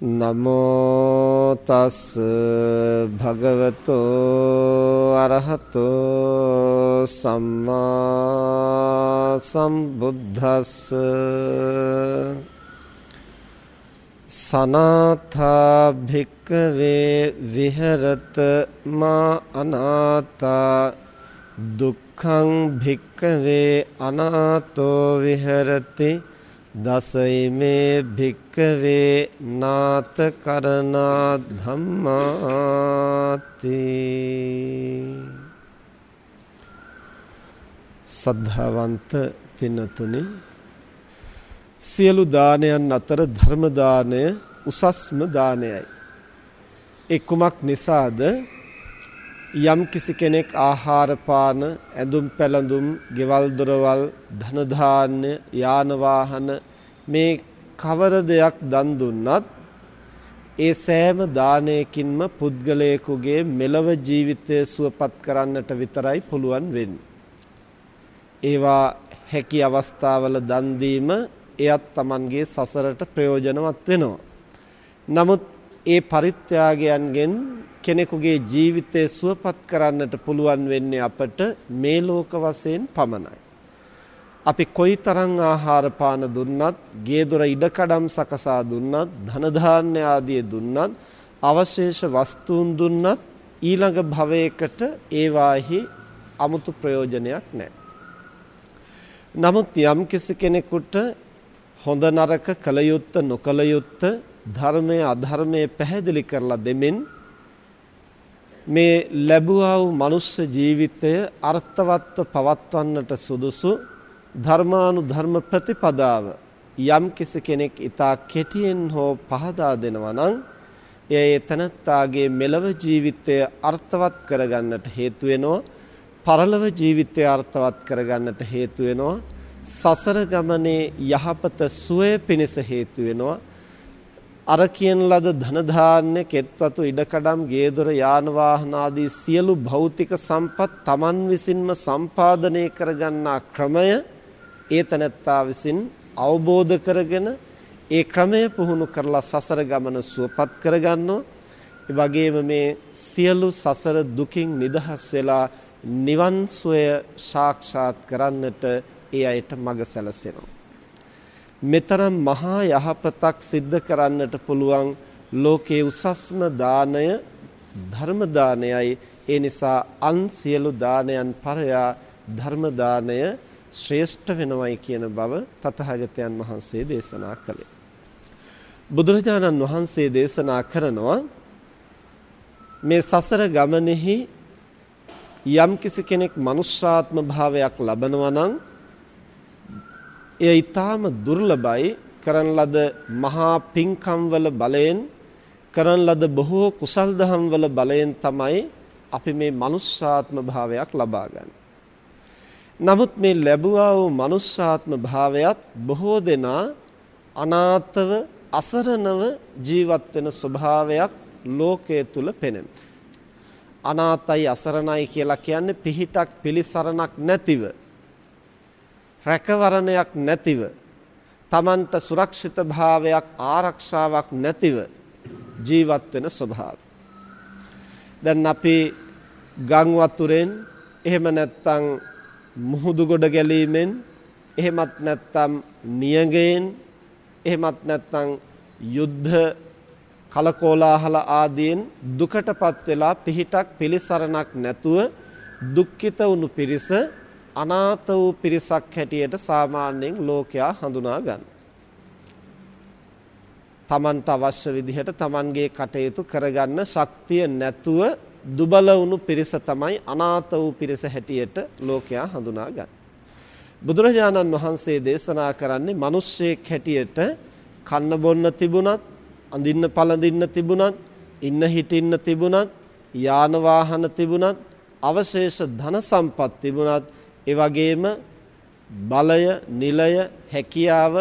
නමෝ තස් භගවතෝ අරහතෝ සම්මා සම්බුද්දස්ස සනාථා භික්කවේ විහෙරත මා අනාතා දුක්ඛං භික්කවේ අනාතෝ විහෙරති දසයිමේ භික්කවේ නාත කරනා ධම්මාති සද්ධාවන්ත පින්නතුනි සියලු දානයන් අතර ධර්ම දානය උසස්ම දානයයි. ඒ කුමක් නිසාද? යම් කිසි කෙනෙක් ආහාර පාන ඇඳුම් පැළඳුම් ගෙවල් දොරවල් ධන ධාන්‍ය යාන වාහන මේ කවර දෙයක් දන් දුන්නත් ඒ සෑම දානයකින්ම පුද්ගලයෙකුගේ මෙලව ජීවිතය සුවපත් කරන්නට විතරයි පුළුවන් වෙන්නේ. ඒවා හැකි අවස්ථාවල දන් දීම එයත් Tamanගේ සසරට ප්‍රයෝජනවත් වෙනවා. නමුත් ඒ පරිත්‍යාගයන්ගෙන් කෙනෙකුගේ ජීවිතය සුවපත් කරන්නට පුළුවන් වෙන්නේ අපට මේ ලෝක වශයෙන් පමණයි. අපි කොයිතරම් ආහාර පාන දුන්නත්, ගේ දොර ඉඩකඩම් සකසා දුන්නත්, ධන ධාන්‍ය ආදී දුන්නත්, අවශේෂ වස්තුන් දුන්නත් ඊළඟ භවයකට ඒවාෙහි 아무තු ප්‍රයෝජනයක් නැහැ. නමුත් යම් කෙනෙකුට හොඳ නරක කල යුත්ත නොකල යුත්ත ධර්මයේ අධර්මයේ පැහැදිලි කරලා දෙමින් මේ ලැබුවා වූ මනුස්ස ජීවිතය අර්ථවත්ව පවත්වන්නට සුදුසු ධර්මානුධර්ම ප්‍රතිපදාව යම් කෙනෙක් ඊතා කෙටියෙන් හෝ පහදා දෙනවා නම් එය එතනත්තාගේ මෙලව ජීවිතය අර්ථවත් කරගන්නට හේතු වෙනවා පරලොව ජීවිතය අර්ථවත් කරගන්නට හේතු වෙනවා සසර ගමනේ යහපත සුවය පිණිස හේතු වෙනවා අර කියන ලද ධන ධාන්‍ය කෙත්වතු ඉඩකඩම් ගේදොර යාන වාහන ආදී සියලු භෞතික සම්පත් Taman විසින්ම සම්පාදනය කරගන්නා ක්‍රමය ඒ තනත්තා විසින් අවබෝධ කරගෙන ඒ ක්‍රමය පුහුණු කරලා සසර ගමන සුවපත් කරගන්නෝ ඒ වගේම මේ සියලු සසර දුකින් නිදහස් වෙලා නිවන් සුවය සාක්ෂාත් කරන්නට ඒ අයට මඟ සැලසෙනවා. මෙතරම් මහා යහපතක් සිද්ධ කරන්නට පුළුවන් ලෝකේ උසස්ම දාණය ධර්ම දානයයි. ඒ නිසා අන් සියලු දානයන් පරයා ධර්ම දානය ශ්‍රේෂ්ඨ වෙනවයි කියන බව තථාගතයන් වහන්සේ දේශනා කළේ. බුදුරජාණන් වහන්සේ දේශනා කරනවා මේ සසර ගමනේහි යම් කිසි කෙනෙක් මනුෂ්‍යාත්ම භාවයක් ලබනවා නම් එය ඊටාම දුර්ලභයි කරන ලද මහා පින්කම් වල බලයෙන් කරන ලද බොහෝ කුසල් දහම් වල බලයෙන් තමයි අපි මේ මනුෂ්‍යාත්ම භාවයක් ලබා ගන්න. නමුත් මේ ලැබුවා වූ මනුෂ්‍යාත්ම භාවයත් බොහෝ දෙනා අනාතව අසරණව ජීවත් වෙන ස්වභාවයක් ලෝකයේ තුල පෙනෙන. අනාතයි අසරණයි කියලා කියන්නේ පිහිටක් පිලිසරණක් නැතිව රැකවරණයක් නැතිව Tamanට සුරක්ෂිත භාවයක් ආරක්ෂාවක් නැතිව ජීවත් වෙන ස්වභාවය. දැන් අපි ගම් වතුරෙන් එහෙම නැත්නම් මුහුදු ගොඩ ගැලීමෙන් එහෙමත් නැත්නම් නියඟයෙන් එහෙමත් නැත්නම් යුද්ධ කලකෝලාහල ආදීන් දුකටපත් වෙලා පිහිටක් පිලිසරණක් නැතුව දුක්ඛිත වුණු පිරිස අනාථ වූ පිරිසක් හැටියට සාමාන්‍යයෙන් ලෝකයා හඳුනා ගන්න. තමන්ට අවශ්‍ය විදිහට තමන්ගේ කටයුතු කරගන්න ශක්තිය නැතුව දුබල වුණු පිරිස තමයි අනාථ වූ පිරිස හැටියට ලෝකයා හඳුනා ගන්න. බුදුරජාණන් වහන්සේ දේශනා කරන්නේ මිනිස්සෙක් හැටියට කන්න බොන්න තිබුණත් අඳින්න පළඳින්න තිබුණත් ඉන්න හිටින්න තිබුණත් යාන වාහන තිබුණත් අවශේෂ ධන සම්පත් තිබුණත් ඒ වගේම බලය, නිලය, හැකියාව,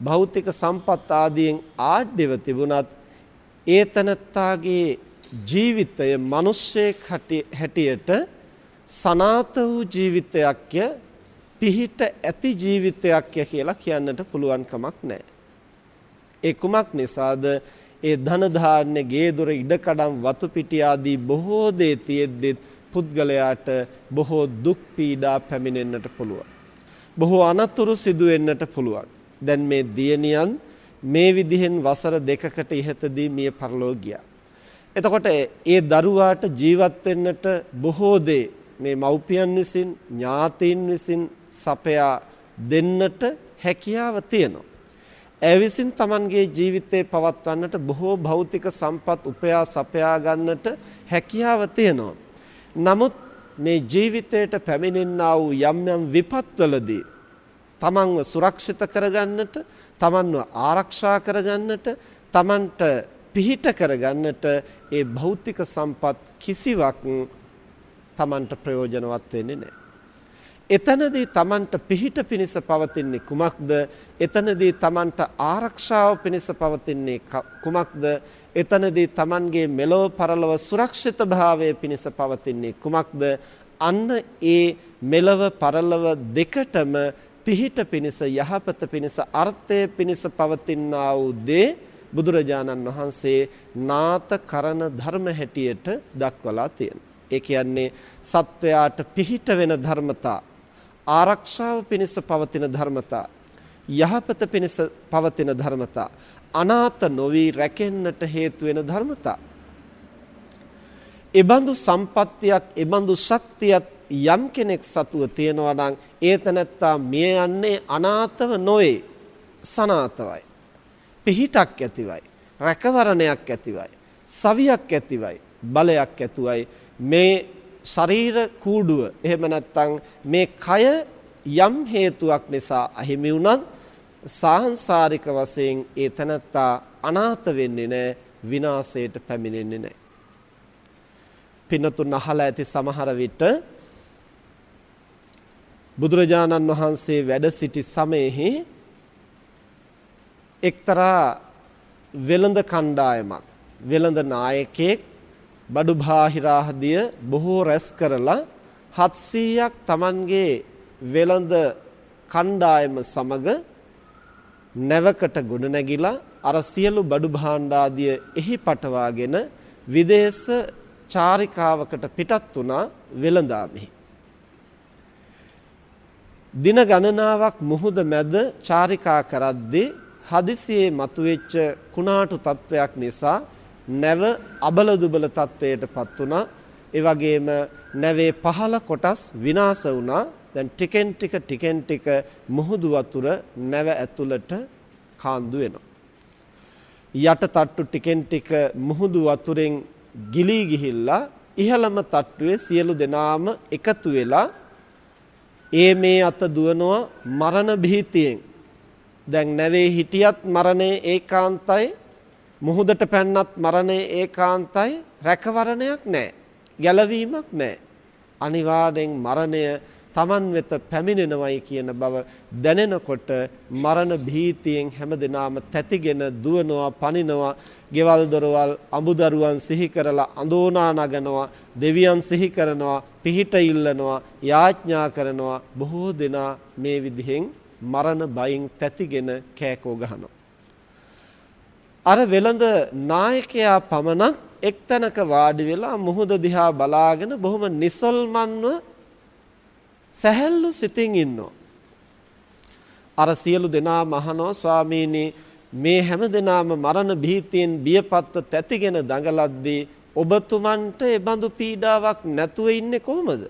භෞතික සම්පත් ආදියෙන් ආඩ්‍යව තිබුණත් ඒතනත්තාගේ ජීවිතය මිනිස්සෙක් හැටියට සනාත වූ ජීවිතයක්ය පිහිට ඇති ජීවිතයක්ය කියලා කියන්නට පුළුවන් කමක් නැහැ. ඒ කුමක් නිසාද ඒ ධන ධාන්‍ය ගේ දොර ඉඩකඩම් වතු පිටි ආදී බොහෝ දේ තියෙද්දිත් පුද්ගලයාට බොහෝ දුක් පීඩා පැමිණෙන්නට පුළුවන්. බොහෝ අනතුරු සිදු වෙන්නට පුළුවන්. දැන් මේ දියණියන් මේ විදිහෙන් වසර දෙකකට ඉහතදී මිය පරලෝ ගියා. එතකොට ඒ දරුවාට ජීවත් වෙන්නට බොහෝ දේ මේ මව්පියන් විසින් ඥාතීන් විසින් සපයා දෙන්නට හැකියාව තියෙනවා. ඒ විසින් Tamanගේ ජීවිතේ පවත්වන්නට බොහෝ භෞතික සම්පත් උපයා සපයා ගන්නට හැකියාව තියෙනවා. නමුත් මේ ජීවිතයට පැමිණෙනා වූ යම් යම් විපත්වලදී තමන්ව සුරක්ෂිත කරගන්නට, තමන්ව ආරක්ෂා කරගන්නට, තමන්ට පිහිට කරගන්නට ඒ භෞතික සම්පත් කිසිවක් තමන්ට ප්‍රයෝජනවත් වෙන්නේ නැහැ. එතනදී Tamanට පිහිට පිණිස පවතින්නේ කුමක්ද? එතනදී Tamanට ආරක්ෂාව පිණිස පවතින්නේ කුමක්ද? එතනදී Tamanගේ මෙලොව පරලොව සුරක්ෂිත භාවය පිණිස පවතින්නේ කුමක්ද? අන්න ඒ මෙලව පරලොව දෙකටම පිහිට පිණිස යහපත පිණිස අර්ථය පිණිස පවතිනා වූ දේ බුදුරජාණන් වහන්සේ නාත කරන ධර්ම හැටියට දක්වලා තියෙනවා. ඒ කියන්නේ සත්වයාට පිහිට වෙන ධර්මතා ආරක්ෂාව පිණිස පවතින ධර්මතා යහපත පිණිස පවතින ධර්මතා අනාත නොවි රැකෙන්නට හේතු වෙන ධර්මතා. එබඳු සම්පත්තියක් එබඳු ශක්තියක් යම් කෙනෙක් සතුව තියෙනවා නම් ඒතනත්තා මිය යන්නේ අනාතව නොවේ සනාතවයි පිහිටක් ඇතිවයි රැකවරණයක් ඇතිවයි සවියක් ඇතිවයි බලයක් ඇතුවයි. මේ ශරීර කූඩුව. එහෙම නැත්නම් මේ කය යම් හේතුවක් නිසා අහිමි වුණත් සාංශාරික වශයෙන් ඒ තනත්තා අනාථ වෙන්නේ නැහැ විනාශයට පැමිණෙන්නේ නැහැ පින්නතුන් අහලා ඇති සමහර විට බුදුරජාණන් වහන්සේ වැඩ සිටි සමයේහි එක්තරා වෙළඳ කණ්ඩායමක් වෙළඳ නායකයෙක් බඩු බාහිරාහදිය බොහෝ රැස් කරලා 700ක් Tamanගේ වෙළඳ කණ්ඩායම සමග නැවකට ගොඩ නැගිලා අර සියලු බඩු භාණ්ඩාදිය එහි පටවාගෙන විදේශ චාරිකාවකට පිටත් වුණා වෙළඳාමෙහි. දින ගණනාවක් මුහුද මැද චාරිකා කරද්දී හදිසියේ මතුවෙච්ච කුණාටු තත්වයක් නිසා නැව අබල දුබල තත්වයටපත් වුණා. ඒ වගේම නැවේ පහළ කොටස් විනාශ වුණා. දැන් ටිකෙන් ටික ටිකෙන් ටික මුහුදු වතුර නැව ඇතුළට කාන්දු වෙනවා. යට තට්ටු ටිකෙන් ටික මුහුදු වතුරෙන් ගිලී ගිහිල්ලා ඉහළම තට්ටුවේ සියලු දෙනාම එකතු වෙලා ඒ මේ අත දුවනවා මරණ භීතියෙන් දැන් නැවේ හිටියත් මරණය ඒකාන්තයි මුහුදට පැන්නත් මරණය ඒකාන්තයි රැකවරණයක් නැහැ. ගැලවීමක් නැහැ. අනිවාර්යෙන් මරණය Taman වෙත පැමිණෙනවයි කියන බව දැනෙනකොට මරණ භීතියෙන් හැමදෙනාම තැතිගෙන දුවනවා පනිනවා ගෙවල් දොරවල් අඹදරුවන් සිහි කරලා අඳෝනා නගනවා දෙවියන් සිහි කරනවා පිහිට ඉල්ලනවා යාඥා කරනවා බොහෝ දෙනා මේ විදිහෙන් මරණ බයින් තැතිගෙන කෑකෝ ගහනවා අර වෙළඳ නායකයා පමණක් එක්තැනක වාඩි වෙලා මුහුද දිහා බලාගෙන බොහොම නිසල්මන්ව සැහැල්ලු සිතින් ඉන්නවා. අර සියලු දෙනා මහනෝ ස්වාමීනි මේ හැම දෙනාම මරණ භීතියෙන් බියපත්ව තැතිගෙන දඟලද්දී ඔබතුමන්ට ඒ බඳු පීඩාවක් නැතුව ඉන්නේ කොහොමද?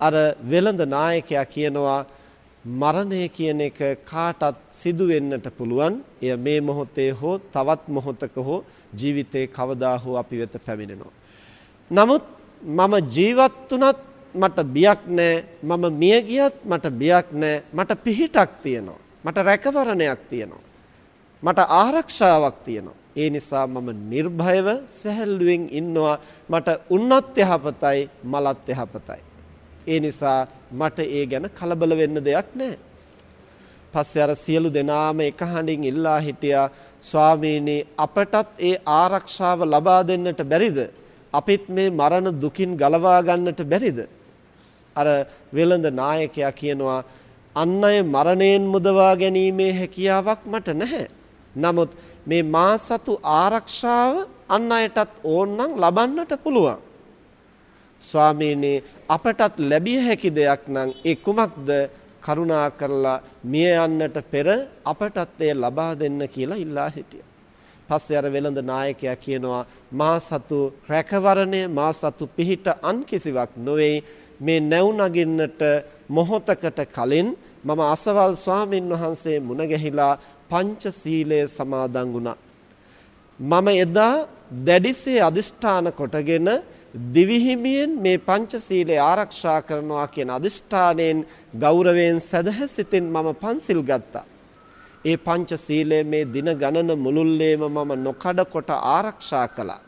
අර වෙළඳ නායකයා කියනවා මරණය කියන එක කාටත් සිදු වෙන්නට පුළුවන්. එය මේ මොහොතේ හෝ තවත් මොහොතක හෝ ජීවිතේ කවදා හෝ අපි වෙත පැමිණෙනවා. නමුත් මම ජීවත් වුණත් මට බියක් නැහැ. මම මිය ගියත් මට බියක් නැහැ. මට පිහිටක් තියෙනවා. මට රැකවරණයක් තියෙනවා. මට ආරක්ෂාවක් තියෙනවා. ඒ නිසා මම නිර්භයව සැහැල්ලුවෙන් ඉන්නවා. මට උන්නත් යහපතයි මලත් යහපතයි. ඒ නිසා මට ඒ ගැන කලබල වෙන්න දෙයක් නැහැ. පස්සේ අර සියලු දෙනාම එක හඬින් ඉල්ලා හිටියා ස්වාමීනි අපටත් ඒ ආරක්ෂාව ලබා දෙන්නට බැරිද? අපිත් මේ මරණ දුකින් ගලවා ගන්නට බැරිද? අර වෙළඳ නායකයා කියනවා අන් අය මරණයෙන් මුදවා ගැනීමේ හැකියාවක් මට නැහැ. නමුත් මේ මා සතු ආරක්ෂාව අන් අයටත් ඕනනම් ලබන්නට පුළුවන්. ස්වාමීනි අපටත් ලැබිය හැකි දෙයක් නම් ඒ කුමක්ද කරුණා කරලා මිය යන්නට පෙර අපටත් එය ලබා දෙන්න කියලා ඉල්ලා හිටියා. පස්සේ අර වෙළඳ නායකයා කියනවා මා සතු රැකවරණය මා සතු පිහිට අන් කිසිවක් නොවේ මේ නැව් නගින්නට මොහොතකට කලින් මම අසවල් ස්වාමින් වහන්සේ මුණ ගැහිලා පංචශීලය සමාදන් වුණා. මම එදා දැඩිසේ අදිෂ්ඨාන කොටගෙන දිවිහිමියෙන් මේ පංචශීලය ආරක්ෂා කරනවා කියන අදිෂ්ඨානයෙන් ගෞරවයෙන් සදහසිතින් මම පන්සිල් ගත්තා. ඒ පංචශීලය මේ දින ගණන මුළුල්ලේම මම නොකඩ කොට ආරක්ෂා කළා.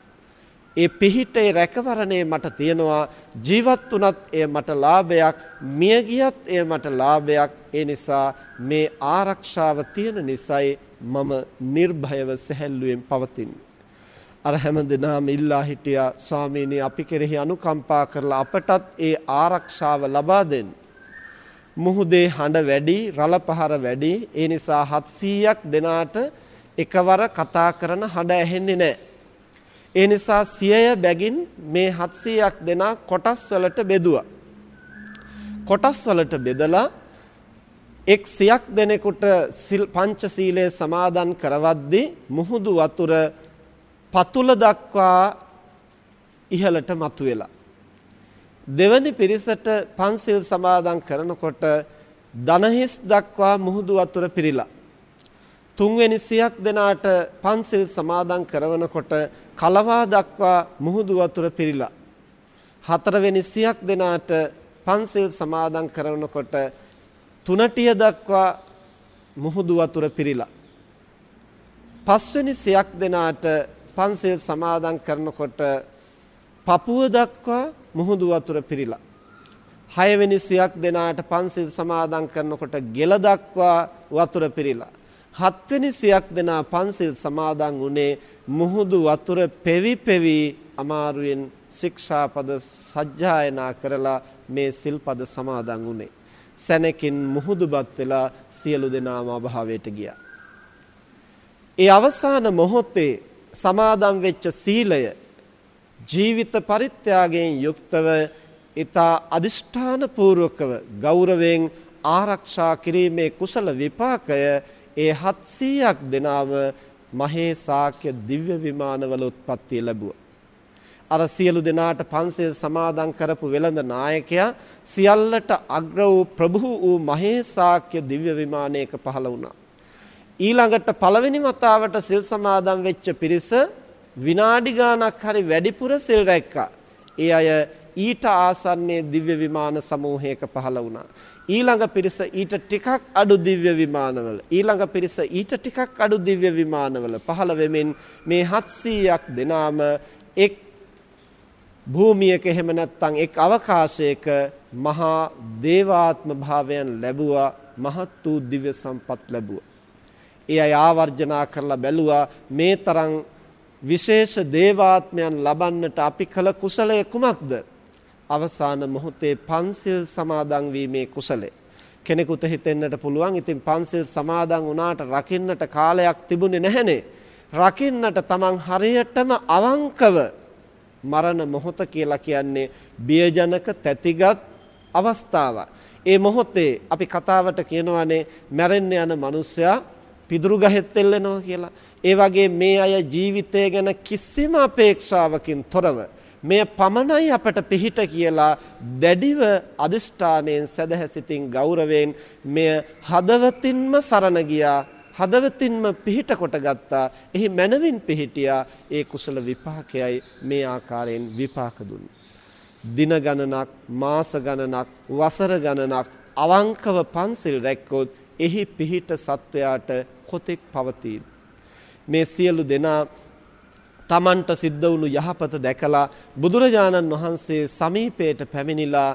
ඒ පිහිටේ රැකවරණේ මට තියෙනවා ජීවත් වුණත් එය මට ලාභයක් මිය ගියත් එය මට ලාභයක් ඒ නිසා මේ ආරක්ෂාව තියෙන නිසායි මම නිර්භයව සැහැල්ලුවෙන් පවතින්නේ අර හැමදෙනාම ඉල්ලා හිටියා ස්වාමීනි අපි කෙරෙහි අනුකම්පා කරලා අපටත් ඒ ආරක්ෂාව ලබා දෙන්න. මුහුදේ හඬ වැඩි රළ පහර වැඩි. ඒ නිසා 700ක් දෙනාට එකවර කතා කරන හඬ ඇහෙන්නේ නැහැ ඒ නිසා සියය බැගින් මේ 700ක් දෙනා කොටස් වලට බෙදුවා. කොටස් වලට බෙදලා එක් සියක් දෙනෙකුට පංචශීලයේ සමාදන් කරවද්දී මුහුදු වතුර පතුල දක්වා ඉහළට මතුවෙලා. දෙවැනි පිරිසට පන්සිල් සමාදන් කරනකොට දනහිස් දක්වා මුහුදු වතුර පිරීලා. තුන්වෙනි සියක් දෙනාට පන්සිල් සමාදන් කරනකොට කලවා දක්වා මුහුදු වතුර පිරීලා. හතරවෙනි සියක් දෙනාට පන්සිල් සමාදන් කරනකොට තුනටිය දක්වා මුහුදු වතුර පිරීලා. පස්වෙනි සියක් දෙනාට පන්සිල් සමාදන් කරනකොට පපුව දක්වා මුහුදු වතුර පිරීලා හයවෙනි සියක් දෙනාට පන්සිල් සමාදන් කරනකොට ගෙල දක්වා වතුර පිරීලා හත්වෙනි සියක් දෙනා පන්සිල් සමාදන් වුණේ මුහුදු වතුර පෙවි පෙවි අමාරුවෙන් ශික්ෂාපද සජ්ජායනා කරලා මේ සිල්පද සමාදන් වුණේ. සැනකින් මුහුදුබත් වෙලා සියලු දෙනාම අභාවයට ගියා. ඒ අවසාන මොහොතේ සමාදන් වෙච්ච සීලය ජීවිත පරිත්‍යාගයෙන් යුක්තව ඊතා අදිෂ්ඨාන පූර්වකව ගෞරවයෙන් ආරක්ෂා කිරීමේ කුසල විපාකය ඒ 700ක් දෙනාම මහේ ශාක්‍ය දිව්‍ය විමානවල උත්පත්ති ලැබුවා. අර සියලු දෙනාට පන්සල් සමාදන් කරපු වෙළඳ නායකයා සියල්ලට අග්‍ර වූ ප්‍රභු වූ මහේ ශාක්‍ය දිව්‍ය විමානයක පහළ වුණා. ඊළඟට පළවෙනි වතාවට සිල් සමාදන් වෙච්ච පිරිස විනාඩි ගාණක් හරි වැඩිපුර සිල් රැක්කා. ඒ අය ඊට ආසන්නයේ දිව්‍ය විමාන සමූහයක පහළ වුණා. ඊළඟ පිරිස ඊට ටිකක් අඩු දිව්‍ය විමානවල ඊළඟ පිරිස ඊට ටිකක් අඩු දිව්‍ය විමානවල පහළ වෙමින් මේ 700ක් දෙනාම එක් භූමියක එහෙම නැත්නම් එක් අවකාශයක මහා දේවාත්ම භාවයන් ලැබුවා මහත් වූ දිව්‍ය සම්පත් ලැබුවා. ඒ අය ආවර්ජනා කරලා බැලුවා මේ තරම් විශේෂ දේවාත්මයන් ලබන්නට අපි කළ කුසලය කුමක්ද? අවසාන මොහොතේ පන්සිල් සමාදන් වීමේ කුසලය. කෙනෙකුට හිතෙන්නට පුළුවන් ඉතින් පන්සිල් සමාදන් වුණාට රකින්නට කාලයක් තිබුණේ නැහනේ. රකින්නට තමන් හරියටම අවංකව මරණ මොහොත කියලා කියන්නේ බියජනක තැතිගත් අවස්ථාවක්. ඒ මොහොතේ අපි කතාවට කියනවානේ මැරෙන්න යන මිනිසයා පිදුරු ගහෙත් එල්ලෙනවා කියලා. ඒ වගේ මේ අය ජීවිතය ගැන කිසිම අපේක්ෂාවකින් තොරව මෙය පමණයි අපට පිහිට කියලා දැඩිව අදිෂ්ඨානයෙන් සදහැසිතින් ගෞරවයෙන් මෙය හදවතින්ම සරණ ගියා හදවතින්ම පිහිට කොට ගත්තා එහි මනවින් පිහිටියා ඒ කුසල විපාකයයි මේ ආකාරයෙන් විපාක දුන්නේ දින ගණනක් මාස ගණනක් වසර ගණනක් අවංකව පන්සිල් රැක්කොත් එහි පිහිට සත්වයාට කොතෙක් පවතීද? මේ සියලු දෙනා තමන්ට සිද්ධ වුණු යහපත දැකලා බුදුරජාණන් වහන්සේ සමීපයට පැමිණිලා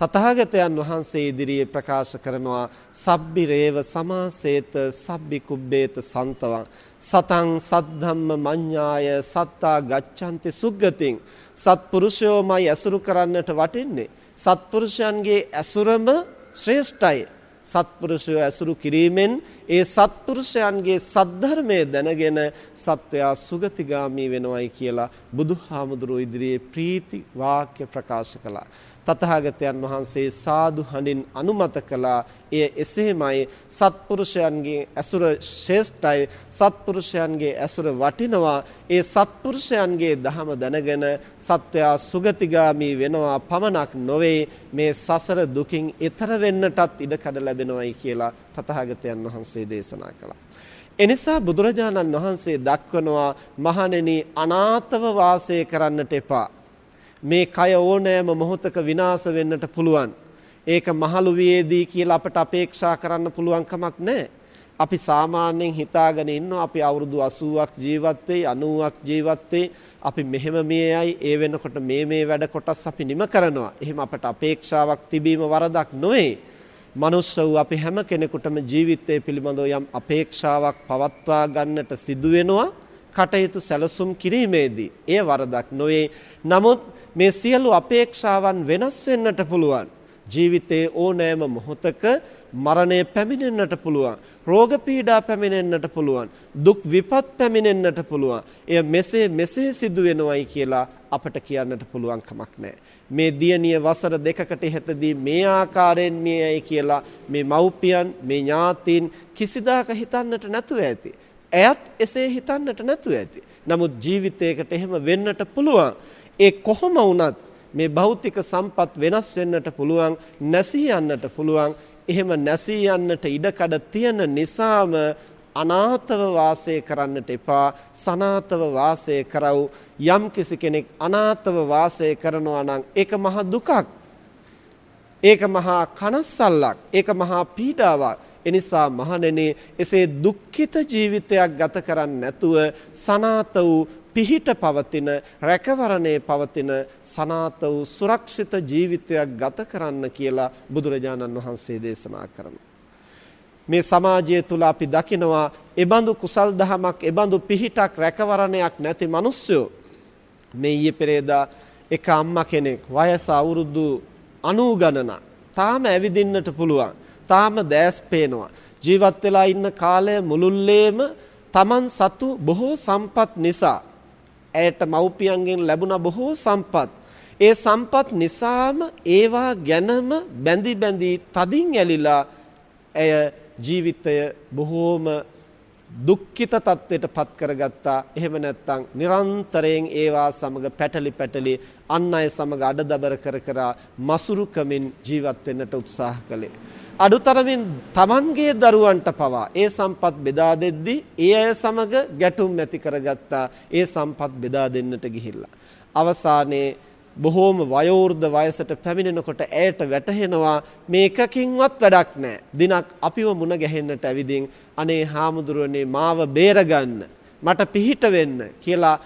තථාගතයන් වහන්සේ ඉදිරියේ ප්‍රකාශ කරනවා සබ්බි රේව සමාසේත සබ්බි කුබ්බේත සන්තවං. සතං සද්ධම්ම මඤ්ඤාය සත්තා ගච්ඡanti සුග්ගතින්. සත්පුරුෂයෝමයි ඇසුරු කරන්නට වටින්නේ. සත්පුරුෂයන්ගේ ඇසුරම ශ්‍රේෂ්ඨයි. සත්පුරුෂයෝ ඇසුරු කිරීමෙන් ඒ සත්පුරුෂයන්ගේ සද්ධර්මයේ දැනගෙන සත්වයා සුගතිගාමි වෙනවයි කියලා බුදුහාමුදුරුවෝ ඉදිරියේ ප්‍රීති වාක්‍ය ප්‍රකාශ කළා. තථාගතයන් වහන්සේ සාදු හඬින් අනුමත කළා. එය එසේමයි සත්පුරුෂයන්ගේ ඇසුර ශ්‍රේෂ්ඨයි. සත්පුරුෂයන්ගේ ඇසුර වටිනවා. ඒ සත්පුරුෂයන්ගේ දහම දැනගෙන සත්වයා සුගතිගාමි වෙනවා පමණක් නොවේ. මේ සසර දුකින් ඈතර වෙන්නටත් ඉඩකඩ ලැබෙනවයි කියලා තථාගතයන් වහන්සේ දේශනා කළා. එනිසා බුදුරජාණන් වහන්සේ දක්වනවා මහණෙනි අනාතව වාසය කරන්නට එපා. මේ කය ඕනෑම මොහොතක විනාශ වෙන්නට පුළුවන්. ඒක මහලු වියේදී කියලා අපට අපේක්ෂා කරන්න පුළුවන් කමක් නැහැ. අපි සාමාන්‍යයෙන් හිතාගෙන ඉන්නවා අපි අවුරුදු 80ක් ජීවත් වෙයි 90ක් ජීවත් වෙයි අපි මෙහෙම මේයි ඒ වෙනකොට මේ මේ වැඩ කොටස් අපි නිම කරනවා. එහෙම අපට අපේක්ෂාවක් තිබීම වරදක් නොවේ. මනුස්ස වූ අපි හැම කෙනෙකුටම ජීවිතය පිළිබඳව යම් අපේක්ෂාවක් පවත්වා ගන්නට සිදු වෙනවා. කටයුතු සැලසුම් කිරීමේදී එය වරදක් නොවේ. නමුත් මේ සියලු අපේක්ෂාවන් වෙනස් වෙන්නට පුළුවන්. ජීවිතයේ ඕනෑම මොහොතක මරණය පැමිණෙන්නට පුළුවන්. රෝග පීඩා පැමිණෙන්නට පුළුවන්. දුක් විපත් පැමිණෙන්නට පුළුවන්. එය මෙසේ මෙසේ සිදු වෙනවයි කියලා අපට කියන්නට පුළුවන් කමක් නැහැ. මේ දියණිය වසර දෙකකට ඉහතදී මේ ආකාරයෙන් මියයි කියලා මේ මව්පියන් මේ ඥාතීන් කිසිදාක හිතන්නට නැතුව ඇති. ඇයත් එසේ හිතන්නට නැතුව ඇති. නමුත් ජීවිතයකට එහෙම වෙන්නට පුළුවන්. ඒ කොහොම වුණත් මේ භෞතික සම්පත් වෙනස් වෙන්නට පුළුවන්, නැසී යන්නට පුළුවන්. එහෙම නැසී යන්නට ඉඩකඩ තියෙන නිසාම අනාතව වාසය කරන්නට එපා සනාතව වාසය කරව යම් කිසි කෙනෙක් අනාතව වාසය කරනවා නම් ඒක මහ දුකක් ඒක මහා කනස්සල්ලක් ඒක මහා පීඩාවක් එනිසා මහණෙනි එසේ දුක්ඛිත ජීවිතයක් ගත කරන්නේ නැතුව සනාත වූ පිහිට පවතින රැකවරණේ පවතින සනාත වූ සුරක්ෂිත ජීවිතයක් ගත කරන්න කියලා බුදුරජාණන් වහන්සේ දේශනා කරනවා. මේ සමාජය තුල අපි දකිනවා එබඳු කුසල් දහමක් එබඳු පිහිටක් රැකවරණයක් නැති මිනිස්සු මේ ඊයේ පෙරේදා එක අම්මා කෙනෙක් වයස අවුරුදු 90 ගණනක් තාම ඇවිදින්නට පුළුවන් තාම දැස් පේනවා. ජීවත් වෙලා ඉන්න කාලය මුළුල්ලේම Taman සතු බොහෝ සම්පත් නිසා ඇයට මව්පියන්ගෙන් ලැබුණ බොහෝ සම්පත් ඒ සම්පත් නිසාම ඒවා ගැනම බැඳි බැඳි තදින් ඇලිලා ඇය ජීවිතය බොහෝම දුක්ඛිත තත්වයට පත් කරගත්තා. එහෙම නැත්නම් නිරන්තරයෙන් ඒවා සමග පැටලි පැටලි අන් අය සමග අඩදබර කර කර මසුරුකමින් ජීවත් වෙන්නට උත්සාහ කළේ. අඩුතරමින් Tamanගේ දරුවන්ට පවා ඒ සම්පත් බෙදා දෙද්දී ඒ අය සමග ගැටුම් ඇති කරගත්තා ඒ සම්පත් බෙදා දෙන්නට ගිහිල්ලා අවසානයේ බොහෝම වයෝවෘද්ධ වයසට පැමිණෙනකොට ඇයට වැටහෙනවා මේකකින්වත් වැඩක් නැහැ. දිනක් අපිව මුණ ගැහෙන්නට ඇවිදින් අනේ හාමුදුරනේ මාව බේරගන්න මට පිහිට වෙන්න කියලා